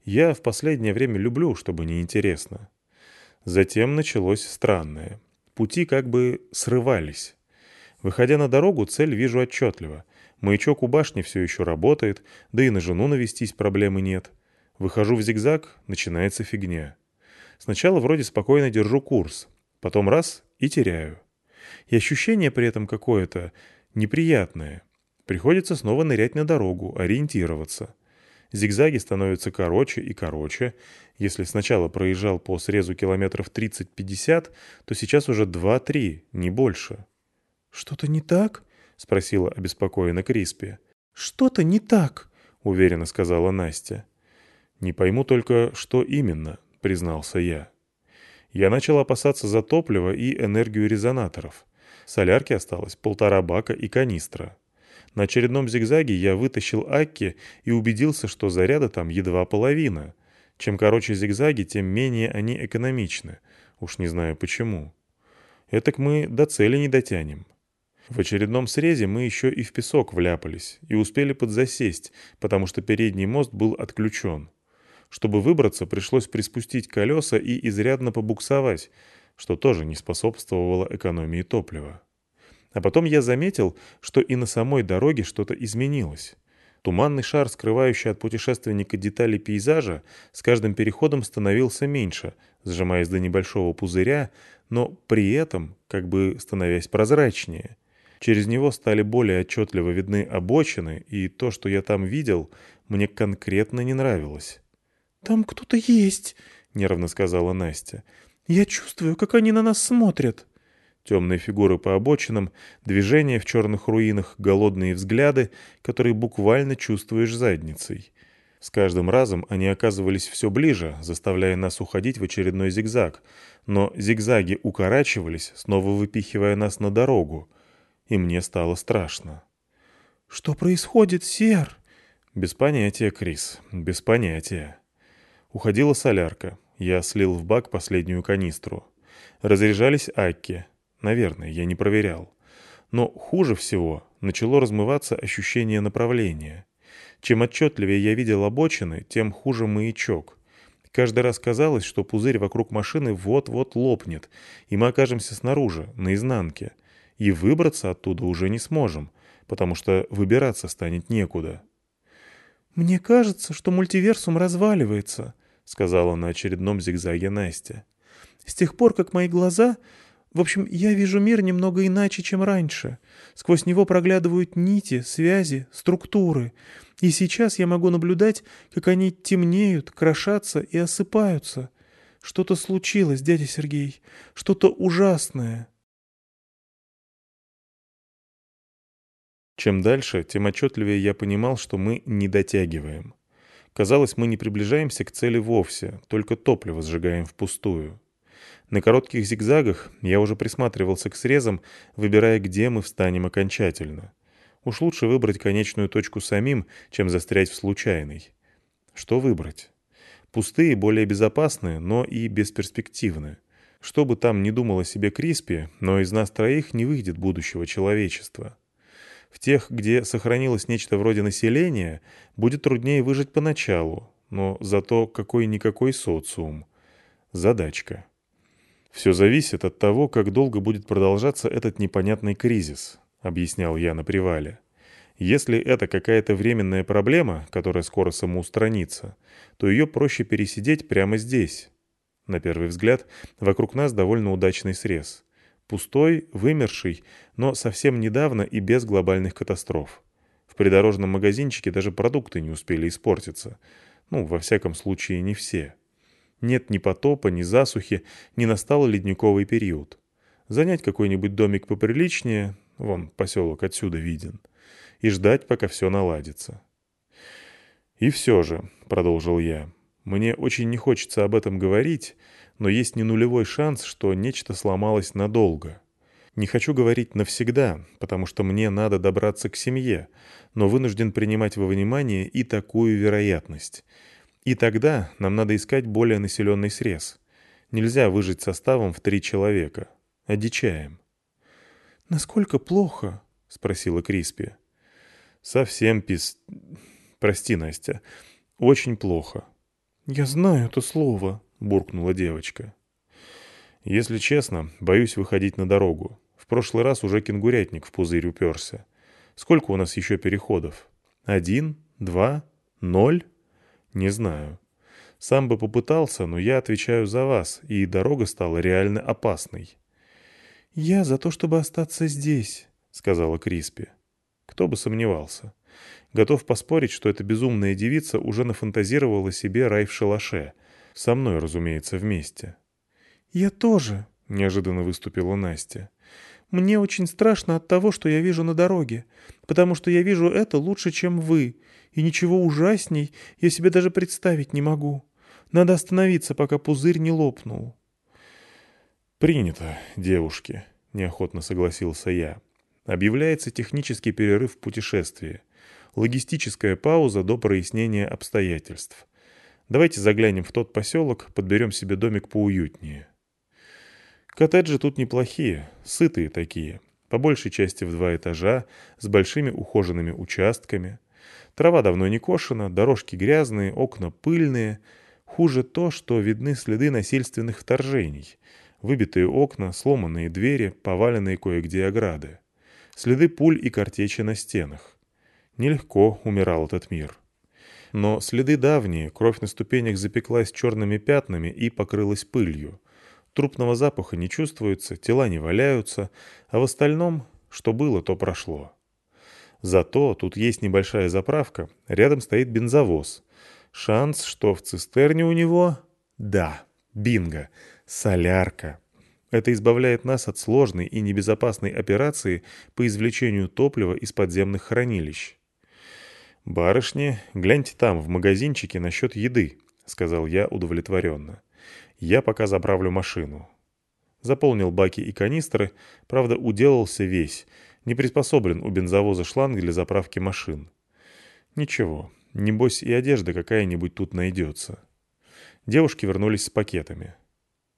Я в последнее время люблю, чтобы не интересно. Затем началось странное. Пути как бы срывались. Выходя на дорогу, цель вижу отчетливо. Маячок у башни все еще работает, да и на жену навестись проблемы нет. Выхожу в зигзаг, начинается фигня. Сначала вроде спокойно держу курс, Потом раз — и теряю. И ощущение при этом какое-то неприятное. Приходится снова нырять на дорогу, ориентироваться. Зигзаги становятся короче и короче. Если сначала проезжал по срезу километров 30-50, то сейчас уже 2-3, не больше. «Что-то не так?» — спросила обеспокоенно Криспи. «Что-то не так», — уверенно сказала Настя. «Не пойму только, что именно», — признался я я начал опасаться за топливо и энергию резонаторов. Солярки осталось полтора бака и канистра. На очередном зигзаге я вытащил Акки и убедился, что заряда там едва половина. Чем короче зигзаги, тем менее они экономичны. Уж не знаю почему. Этак мы до цели не дотянем. В очередном срезе мы еще и в песок вляпались и успели подзасесть, потому что передний мост был отключен. Чтобы выбраться, пришлось приспустить колеса и изрядно побуксовать, что тоже не способствовало экономии топлива. А потом я заметил, что и на самой дороге что-то изменилось. Туманный шар, скрывающий от путешественника детали пейзажа, с каждым переходом становился меньше, сжимаясь до небольшого пузыря, но при этом как бы становясь прозрачнее. Через него стали более отчетливо видны обочины, и то, что я там видел, мне конкретно не нравилось. «Там кто-то есть», — нервно сказала Настя. «Я чувствую, как они на нас смотрят». Темные фигуры по обочинам, движения в черных руинах, голодные взгляды, которые буквально чувствуешь задницей. С каждым разом они оказывались все ближе, заставляя нас уходить в очередной зигзаг, но зигзаги укорачивались, снова выпихивая нас на дорогу, и мне стало страшно. «Что происходит, Сер?» «Без понятия, Крис, без понятия». Уходила солярка. Я слил в бак последнюю канистру. Разряжались акки. Наверное, я не проверял. Но хуже всего начало размываться ощущение направления. Чем отчетливее я видел обочины, тем хуже маячок. Каждый раз казалось, что пузырь вокруг машины вот-вот лопнет, и мы окажемся снаружи, наизнанке. И выбраться оттуда уже не сможем, потому что выбираться станет некуда. «Мне кажется, что мультиверсум разваливается», сказала на очередном зигзаге Настя. «С тех пор, как мои глаза... В общем, я вижу мир немного иначе, чем раньше. Сквозь него проглядывают нити, связи, структуры. И сейчас я могу наблюдать, как они темнеют, крошатся и осыпаются. Что-то случилось, дядя Сергей, что-то ужасное». Чем дальше, тем отчетливее я понимал, что мы не дотягиваем. Казалось, мы не приближаемся к цели вовсе, только топливо сжигаем впустую. На коротких зигзагах я уже присматривался к срезам, выбирая, где мы встанем окончательно. Уж лучше выбрать конечную точку самим, чем застрять в случайной. Что выбрать? Пустые более безопасные, но и бесперспективные. Что бы там ни думал о себе Криспи, но из нас троих не выйдет будущего человечества. В тех, где сохранилось нечто вроде населения, будет труднее выжить поначалу, но зато какой-никакой социум. Задачка. «Все зависит от того, как долго будет продолжаться этот непонятный кризис», — объяснял я на привале. «Если это какая-то временная проблема, которая скоро самоустранится, то ее проще пересидеть прямо здесь». На первый взгляд, вокруг нас довольно удачный срез. Пустой, вымерший, но совсем недавно и без глобальных катастроф. В придорожном магазинчике даже продукты не успели испортиться. Ну, во всяком случае, не все. Нет ни потопа, ни засухи, не настал ледниковый период. Занять какой-нибудь домик поприличнее, вон поселок отсюда виден, и ждать, пока все наладится. «И все же», — продолжил я, — «мне очень не хочется об этом говорить, но есть не нулевой шанс, что нечто сломалось надолго. Не хочу говорить навсегда, потому что мне надо добраться к семье, но вынужден принимать во внимание и такую вероятность. И тогда нам надо искать более населенный срез. Нельзя выжить составом в три человека. Одичаем. «Насколько плохо?» — спросила Криспи. «Совсем пис... Прости, Настя. Очень плохо». «Я знаю это слово», — буркнула девочка. «Если честно, боюсь выходить на дорогу. В прошлый раз уже кенгурятник в пузырь уперся. Сколько у нас еще переходов? Один? Два? Ноль? Не знаю. Сам бы попытался, но я отвечаю за вас, и дорога стала реально опасной». «Я за то, чтобы остаться здесь», — сказала Криспи. Кто бы сомневался. Готов поспорить, что эта безумная девица уже нафантазировала себе рай в шалаше — со мной, разумеется, вместе. «Я тоже», — неожиданно выступила Настя. «Мне очень страшно от того, что я вижу на дороге, потому что я вижу это лучше, чем вы, и ничего ужасней я себе даже представить не могу. Надо остановиться, пока пузырь не лопнул». «Принято, девушки», — неохотно согласился я. «Объявляется технический перерыв в путешествии. Логистическая пауза до прояснения обстоятельств. Давайте заглянем в тот поселок, подберем себе домик поуютнее». Коттеджи тут неплохие, сытые такие, по большей части в два этажа, с большими ухоженными участками. Трава давно не кошена, дорожки грязные, окна пыльные. Хуже то, что видны следы насильственных вторжений. Выбитые окна, сломанные двери, поваленные кое-где ограды. Следы пуль и картечи на стенах. Нелегко умирал этот мир. Но следы давние, кровь на ступенях запеклась черными пятнами и покрылась пылью. Трупного запаха не чувствуется, тела не валяются, а в остальном, что было, то прошло. Зато тут есть небольшая заправка, рядом стоит бензовоз. Шанс, что в цистерне у него... Да, бинго, солярка. Это избавляет нас от сложной и небезопасной операции по извлечению топлива из подземных хранилищ. «Барышни, гляньте там, в магазинчике, насчет еды», — сказал я удовлетворенно. «Я пока заправлю машину». Заполнил баки и канистры, правда, уделался весь, не приспособлен у бензовоза шланг для заправки машин. Ничего, небось и одежда какая-нибудь тут найдется. Девушки вернулись с пакетами.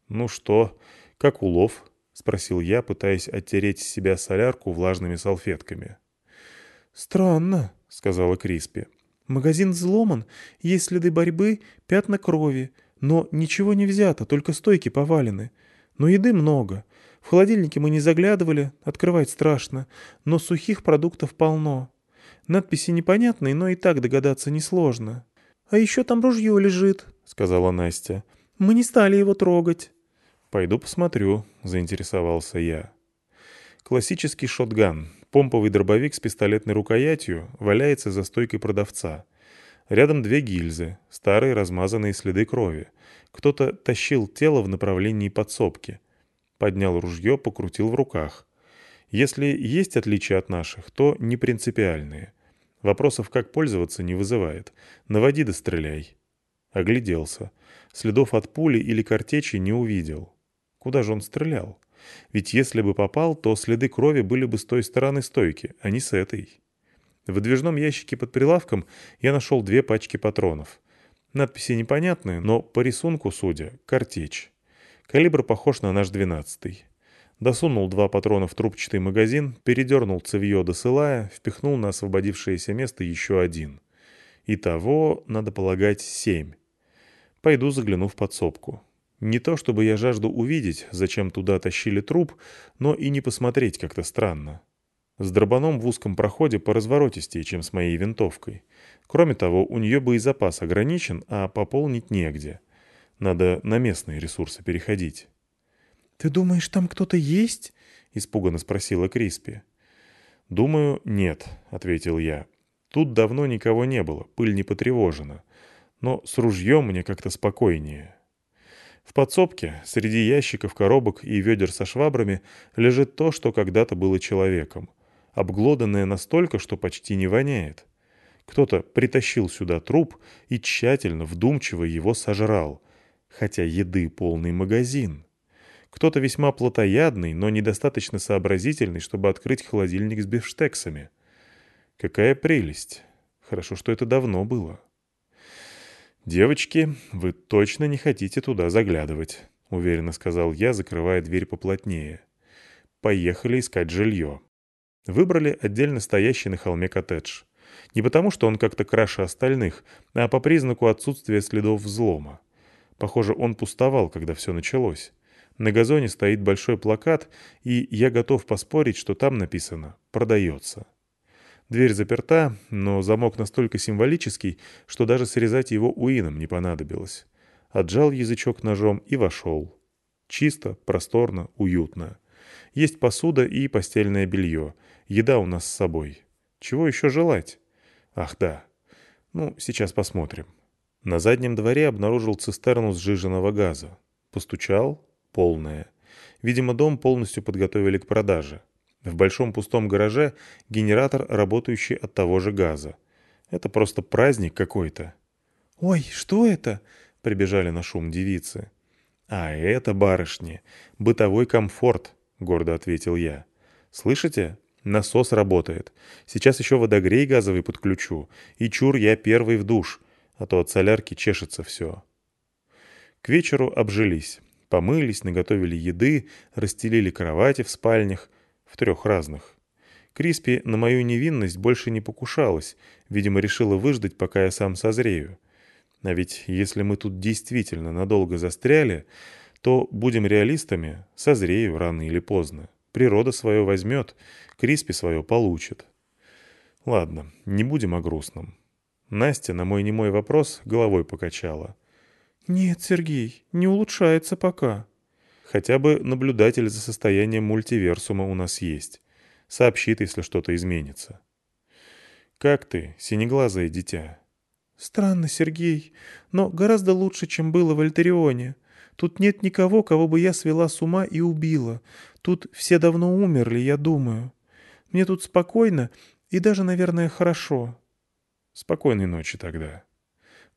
«Ну что, как улов?» — спросил я, пытаясь оттереть с себя солярку влажными салфетками. «Странно», — сказала Криспи. «Магазин взломан, есть следы борьбы, пятна крови, но ничего не взято, только стойки повалены. Но еды много. В холодильнике мы не заглядывали, открывать страшно, но сухих продуктов полно. Надписи непонятные, но и так догадаться несложно. А еще там ружье лежит», — сказала Настя. «Мы не стали его трогать». «Пойду посмотрю», — заинтересовался я. Классический шотган, Помповый дробовик с пистолетной рукоятью валяется за стойкой продавца. Рядом две гильзы, старые размазанные следы крови. Кто-то тащил тело в направлении подсобки. Поднял ружье, покрутил в руках. Если есть отличия от наших, то не принципиальные. Вопросов, как пользоваться, не вызывает. Наводи да стреляй. Огляделся. Следов от пули или картечи не увидел. Куда же он стрелял? Ведь если бы попал, то следы крови были бы с той стороны стойки, а не с этой. В выдвижном ящике под прилавком я нашел две пачки патронов. Надписи непонятные, но по рисунку, судя, картечь. Калибр похож на наш двенадцатый. Досунул два патрона в трубчатый магазин, передернул цевье досылая, впихнул на освободившееся место еще один. Итого, надо полагать, семь. Пойду загляну в подсобку. Не то чтобы я жажду увидеть, зачем туда тащили труп, но и не посмотреть как-то странно. С дробаном в узком проходе поразворотистее, чем с моей винтовкой. Кроме того, у нее боезапас ограничен, а пополнить негде. Надо на местные ресурсы переходить. «Ты думаешь, там кто-то есть?» — испуганно спросила Криспи. «Думаю, нет», — ответил я. «Тут давно никого не было, пыль не потревожена. Но с ружьем мне как-то спокойнее». В подсобке, среди ящиков, коробок и ведер со швабрами, лежит то, что когда-то было человеком. Обглоданное настолько, что почти не воняет. Кто-то притащил сюда труп и тщательно, вдумчиво его сожрал. Хотя еды полный магазин. Кто-то весьма плотоядный, но недостаточно сообразительный, чтобы открыть холодильник с бифштексами. Какая прелесть. Хорошо, что это давно было. «Девочки, вы точно не хотите туда заглядывать», — уверенно сказал я, закрывая дверь поплотнее. «Поехали искать жилье». Выбрали отдельно стоящий на холме коттедж. Не потому, что он как-то краше остальных, а по признаку отсутствия следов взлома. Похоже, он пустовал, когда все началось. На газоне стоит большой плакат, и я готов поспорить, что там написано «Продается». Дверь заперта, но замок настолько символический, что даже срезать его уином не понадобилось. Отжал язычок ножом и вошел. Чисто, просторно, уютно. Есть посуда и постельное белье. Еда у нас с собой. Чего еще желать? Ах да. Ну, сейчас посмотрим. На заднем дворе обнаружил цистерну сжиженного газа. Постучал. Полная. Видимо, дом полностью подготовили к продаже. В большом пустом гараже генератор, работающий от того же газа. Это просто праздник какой-то. «Ой, что это?» — прибежали на шум девицы. «А это, барышни, бытовой комфорт», — гордо ответил я. «Слышите? Насос работает. Сейчас еще водогрей газовый подключу. И чур я первый в душ, а то от солярки чешется все». К вечеру обжились. Помылись, наготовили еды, расстелили кровати в спальнях, в трех разных. Криспи на мою невинность больше не покушалась, видимо, решила выждать, пока я сам созрею. А ведь если мы тут действительно надолго застряли, то, будем реалистами, созрею рано или поздно. Природа свое возьмет, Криспи свое получит. Ладно, не будем о грустном. Настя на мой немой вопрос головой покачала. «Нет, Сергей, не улучшается пока». Хотя бы наблюдатель за состоянием мультиверсума у нас есть. Сообщит, если что-то изменится. «Как ты, синеглазое дитя?» «Странно, Сергей, но гораздо лучше, чем было в Альтерионе. Тут нет никого, кого бы я свела с ума и убила. Тут все давно умерли, я думаю. Мне тут спокойно и даже, наверное, хорошо». «Спокойной ночи тогда».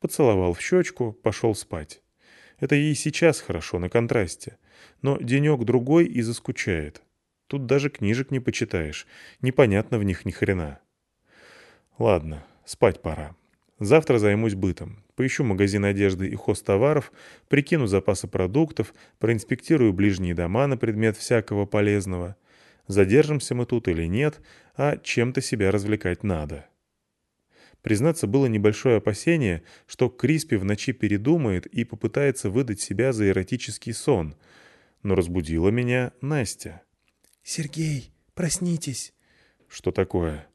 Поцеловал в щечку, пошел спать. Это ей сейчас хорошо, на контрасте. Но денек-другой и заскучает. Тут даже книжек не почитаешь. Непонятно в них ни хрена. Ладно, спать пора. Завтра займусь бытом. Поищу магазин одежды и хозтоваров, прикину запасы продуктов, проинспектирую ближние дома на предмет всякого полезного. Задержимся мы тут или нет, а чем-то себя развлекать надо. Признаться, было небольшое опасение, что Криспи в ночи передумает и попытается выдать себя за эротический сон. Но разбудила меня Настя. «Сергей, проснитесь!» «Что такое?»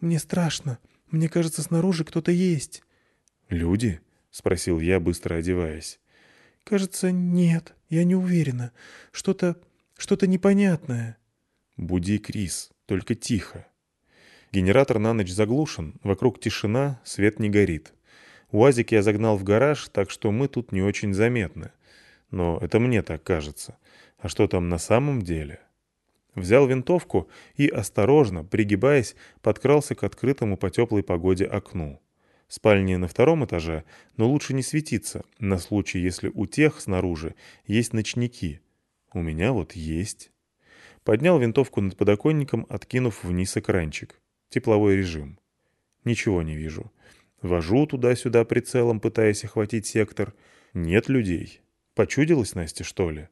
«Мне страшно. Мне кажется, снаружи кто-то есть». «Люди?» — спросил я, быстро одеваясь. «Кажется, нет. Я не уверена. Что-то... что-то непонятное». «Буди Крис, только тихо». Генератор на ночь заглушен, вокруг тишина, свет не горит. УАЗик я загнал в гараж, так что мы тут не очень заметны. Но это мне так кажется. А что там на самом деле? Взял винтовку и, осторожно, пригибаясь, подкрался к открытому по теплой погоде окну. Спальня на втором этаже, но лучше не светиться, на случай, если у тех снаружи есть ночники. У меня вот есть. Поднял винтовку над подоконником, откинув вниз экранчик. Тепловой режим. Ничего не вижу. Вожу туда-сюда прицелом, пытаясь охватить сектор. Нет людей. Почудилась Настя, что ли?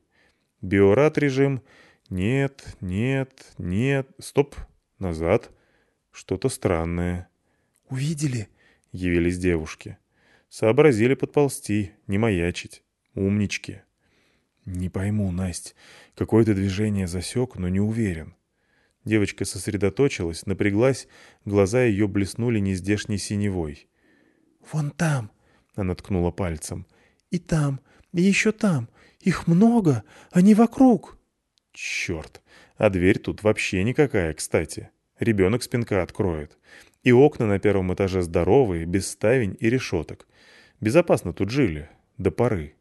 Биорат режим. Нет, нет, нет. Стоп. Назад. Что-то странное. «Увидели?» — явились девушки. Сообразили подползти, не маячить. Умнички. Не пойму, Насть. Какое-то движение засек, но не уверен. Девочка сосредоточилась, напряглась, глаза ее блеснули нездешней синевой. «Вон там!» — она ткнула пальцем. «И там, и еще там. Их много, они вокруг!» «Черт! А дверь тут вообще никакая, кстати. Ребенок спинка откроет. И окна на первом этаже здоровые, без ставень и решеток. Безопасно тут жили. До поры.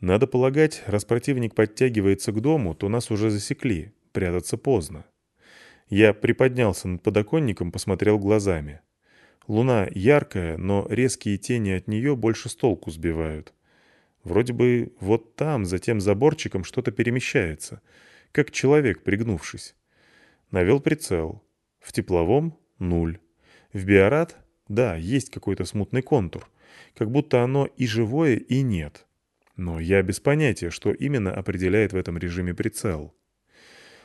Надо полагать, раз противник подтягивается к дому, то нас уже засекли. Прятаться поздно. Я приподнялся над подоконником, посмотрел глазами. Луна яркая, но резкие тени от нее больше с толку сбивают. Вроде бы вот там, за тем заборчиком, что-то перемещается, как человек, пригнувшись. Навел прицел. В тепловом — нуль. В биорат — да, есть какой-то смутный контур. Как будто оно и живое, и нет. Но я без понятия, что именно определяет в этом режиме прицел.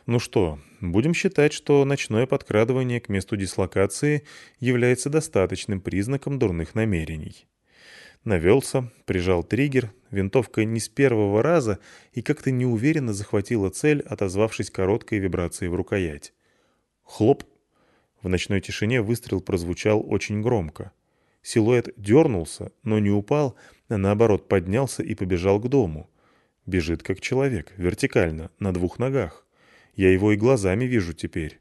Ну что, будем считать, что ночное подкрадывание к месту дислокации является достаточным признаком дурных намерений. Навелся, прижал триггер, винтовка не с первого раза и как-то неуверенно захватила цель, отозвавшись короткой вибрацией в рукоять. Хлоп! В ночной тишине выстрел прозвучал очень громко. Силуэт дернулся, но не упал, а наоборот поднялся и побежал к дому. Бежит как человек, вертикально, на двух ногах. Я его и глазами вижу теперь.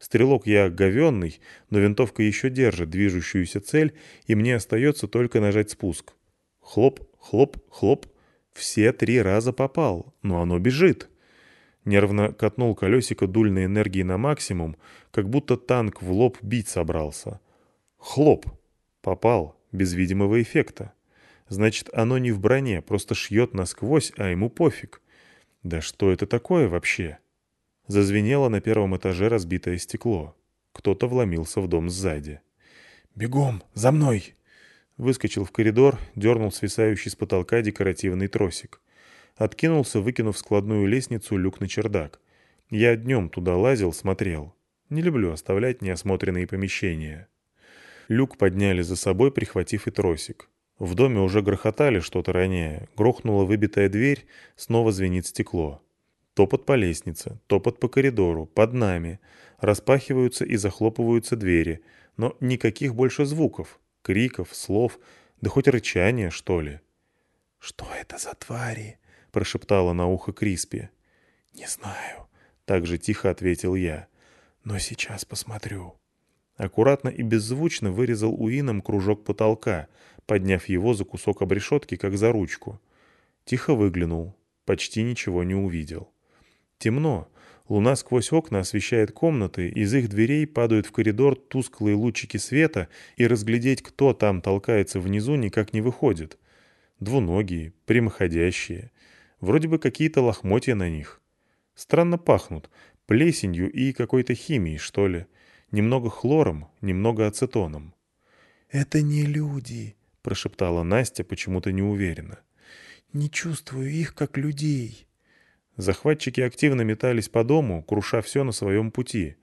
Стрелок я говенный, но винтовка еще держит движущуюся цель, и мне остается только нажать спуск. Хлоп, хлоп, хлоп. Все три раза попал, но оно бежит. Нервно катнул колесико дульной энергии на максимум, как будто танк в лоб бить собрался. Хлоп. Попал, без видимого эффекта. Значит, оно не в броне, просто шьет насквозь, а ему пофиг. Да что это такое вообще? Зазвенело на первом этаже разбитое стекло. Кто-то вломился в дом сзади. «Бегом! За мной!» Выскочил в коридор, дернул свисающий с потолка декоративный тросик. Откинулся, выкинув складную лестницу люк на чердак. Я днем туда лазил, смотрел. Не люблю оставлять неосмотренные помещения. Люк подняли за собой, прихватив и тросик. В доме уже грохотали что-то роняя. Грохнула выбитая дверь, снова звенит стекло. Топот по лестнице, топот по коридору, под нами. Распахиваются и захлопываются двери, но никаких больше звуков, криков, слов, да хоть рычания, что ли. «Что это за твари?» — прошептала на ухо Криспи. «Не знаю», — так же тихо ответил я. «Но сейчас посмотрю». Аккуратно и беззвучно вырезал Уином кружок потолка, подняв его за кусок обрешетки, как за ручку. Тихо выглянул. Почти ничего не увидел. Темно. Луна сквозь окна освещает комнаты, из их дверей падают в коридор тусклые лучики света, и разглядеть, кто там толкается внизу, никак не выходит. Двуногие, прямоходящие. Вроде бы какие-то лохмотья на них. Странно пахнут. Плесенью и какой-то химией, что ли. Немного хлором, немного ацетоном. «Это не люди», — прошептала Настя почему-то неуверенно. «Не чувствую их как людей». Захватчики активно метались по дому, круша все на своем пути,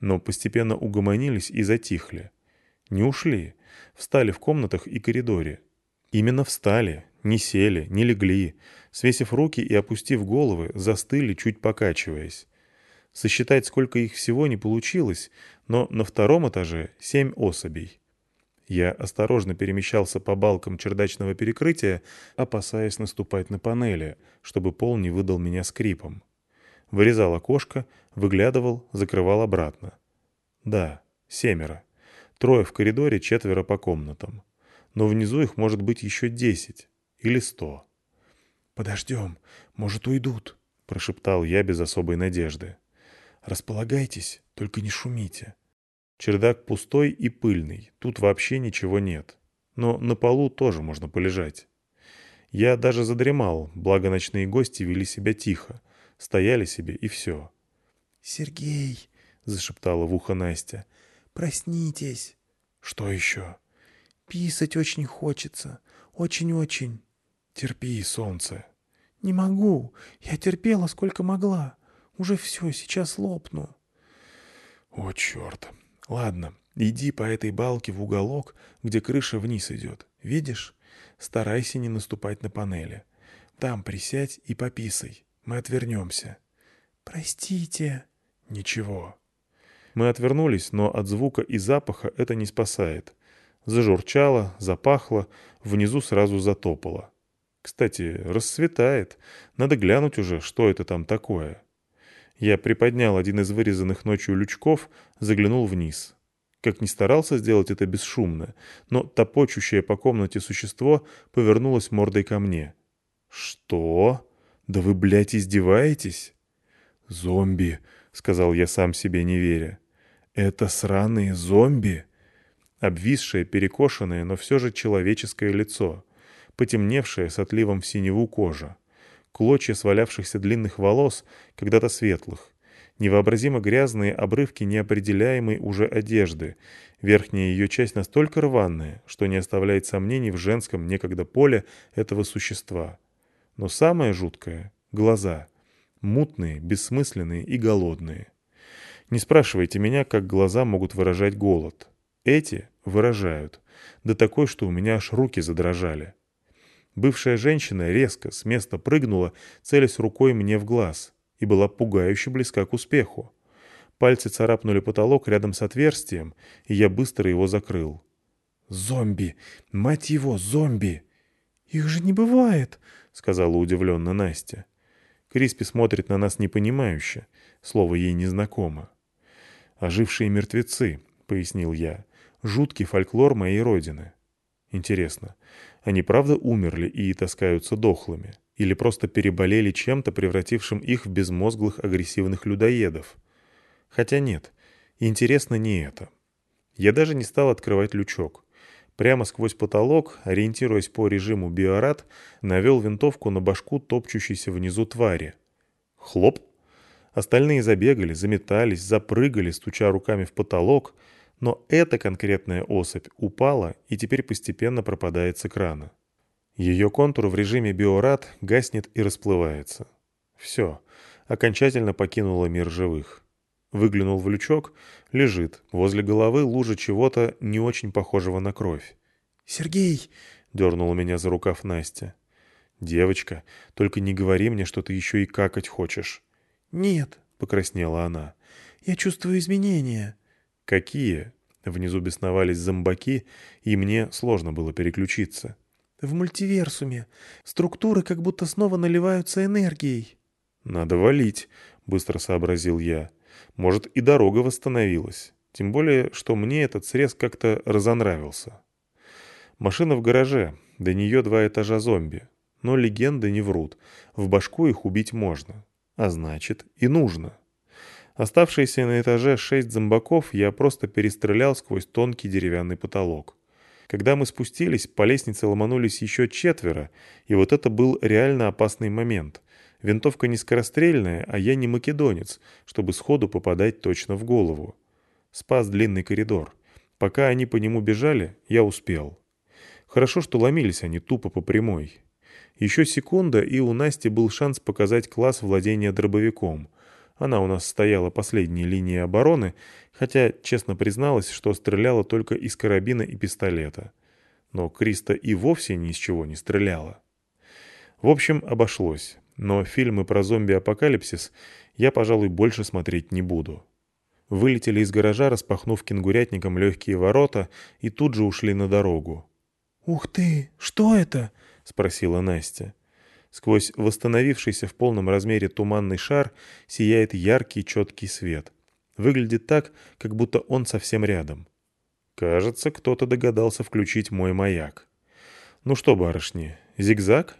но постепенно угомонились и затихли. Не ушли, встали в комнатах и коридоре. Именно встали, не сели, не легли, свесив руки и опустив головы, застыли, чуть покачиваясь. Сосчитать, сколько их всего, не получилось, но на втором этаже семь особей. Я осторожно перемещался по балкам чердачного перекрытия, опасаясь наступать на панели, чтобы пол не выдал меня скрипом. Вырезал окошко, выглядывал, закрывал обратно. Да, семеро. Трое в коридоре, четверо по комнатам. Но внизу их может быть еще десять или сто. «Подождем, может, уйдут», — прошептал я без особой надежды. «Располагайтесь, только не шумите». Чердак пустой и пыльный, тут вообще ничего нет. Но на полу тоже можно полежать. Я даже задремал, благо ночные гости вели себя тихо, стояли себе и все. «Сергей!» — зашептала в ухо Настя. «Проснитесь!» «Что еще?» «Писать очень хочется. Очень-очень». «Терпи, солнце». «Не могу. Я терпела, сколько могла. Уже все, сейчас лопну». «О, черт!» Ладно, иди по этой балке в уголок, где крыша вниз идет. Видишь? Старайся не наступать на панели. Там присядь и пописай. Мы отвернемся. Простите. Ничего. Мы отвернулись, но от звука и запаха это не спасает. Зажурчало, запахло, внизу сразу затопало. Кстати, расцветает. Надо глянуть уже, что это там такое. Я приподнял один из вырезанных ночью лючков, заглянул вниз. Как ни старался сделать это бесшумно, но топочущее по комнате существо повернулось мордой ко мне. «Что? Да вы, блядь, издеваетесь?» «Зомби», — сказал я сам себе, не веря. «Это сраные зомби?» Обвисшее, перекошенное, но все же человеческое лицо, потемневшее с отливом в синеву кожа клочья свалявшихся длинных волос, когда-то светлых, невообразимо грязные обрывки неопределяемой уже одежды, верхняя ее часть настолько рваная, что не оставляет сомнений в женском некогда поле этого существа. Но самое жуткое — глаза. Мутные, бессмысленные и голодные. Не спрашивайте меня, как глаза могут выражать голод. Эти выражают. Да такой, что у меня аж руки задрожали. Бывшая женщина резко с места прыгнула, целясь рукой мне в глаз, и была пугающе близка к успеху. Пальцы царапнули потолок рядом с отверстием, и я быстро его закрыл. «Зомби! Мать его, зомби!» «Их же не бывает!» — сказала удивленно Настя. Криспи смотрит на нас непонимающе, слово ей незнакомо. «Ожившие мертвецы», — пояснил я, — «жуткий фольклор моей родины». Интересно, они правда умерли и таскаются дохлыми? Или просто переболели чем-то, превратившим их в безмозглых агрессивных людоедов? Хотя нет, интересно не это. Я даже не стал открывать лючок. Прямо сквозь потолок, ориентируясь по режиму биорад, навел винтовку на башку топчущейся внизу твари. Хлоп! Остальные забегали, заметались, запрыгали, стуча руками в потолок — но эта конкретная особь упала и теперь постепенно пропадает с экрана. Ее контур в режиме биорад гаснет и расплывается. Все, окончательно покинула мир живых. Выглянул в лючок, лежит, возле головы лужа чего-то не очень похожего на кровь. «Сергей!» — дернула меня за рукав Настя. «Девочка, только не говори мне, что ты еще и какать хочешь». «Нет», — покраснела она, — «я чувствую изменения». «Какие?» Внизу бесновались зомбаки, и мне сложно было переключиться. «В мультиверсуме. Структуры как будто снова наливаются энергией». «Надо валить», — быстро сообразил я. «Может, и дорога восстановилась. Тем более, что мне этот срез как-то разонравился». Машина в гараже, до нее два этажа зомби. Но легенды не врут. В башку их убить можно. А значит, и нужно. Оставшиеся на этаже шесть зомбаков я просто перестрелял сквозь тонкий деревянный потолок. Когда мы спустились, по лестнице ломанулись еще четверо, и вот это был реально опасный момент. Винтовка не скорострельная, а я не македонец, чтобы сходу попадать точно в голову. Спас длинный коридор. Пока они по нему бежали, я успел. Хорошо, что ломились они тупо по прямой. Еще секунда, и у Насти был шанс показать класс владения дробовиком. Она у нас стояла последней линии обороны, хотя честно призналась, что стреляла только из карабина и пистолета. Но Криста и вовсе ни из чего не стреляла. В общем, обошлось. Но фильмы про зомби-апокалипсис я, пожалуй, больше смотреть не буду. Вылетели из гаража, распахнув кенгурятником легкие ворота, и тут же ушли на дорогу. «Ух ты! Что это?» — спросила Настя. Сквозь восстановившийся в полном размере туманный шар сияет яркий четкий свет. Выглядит так, как будто он совсем рядом. Кажется, кто-то догадался включить мой маяк. Ну что, барышни, зигзаг?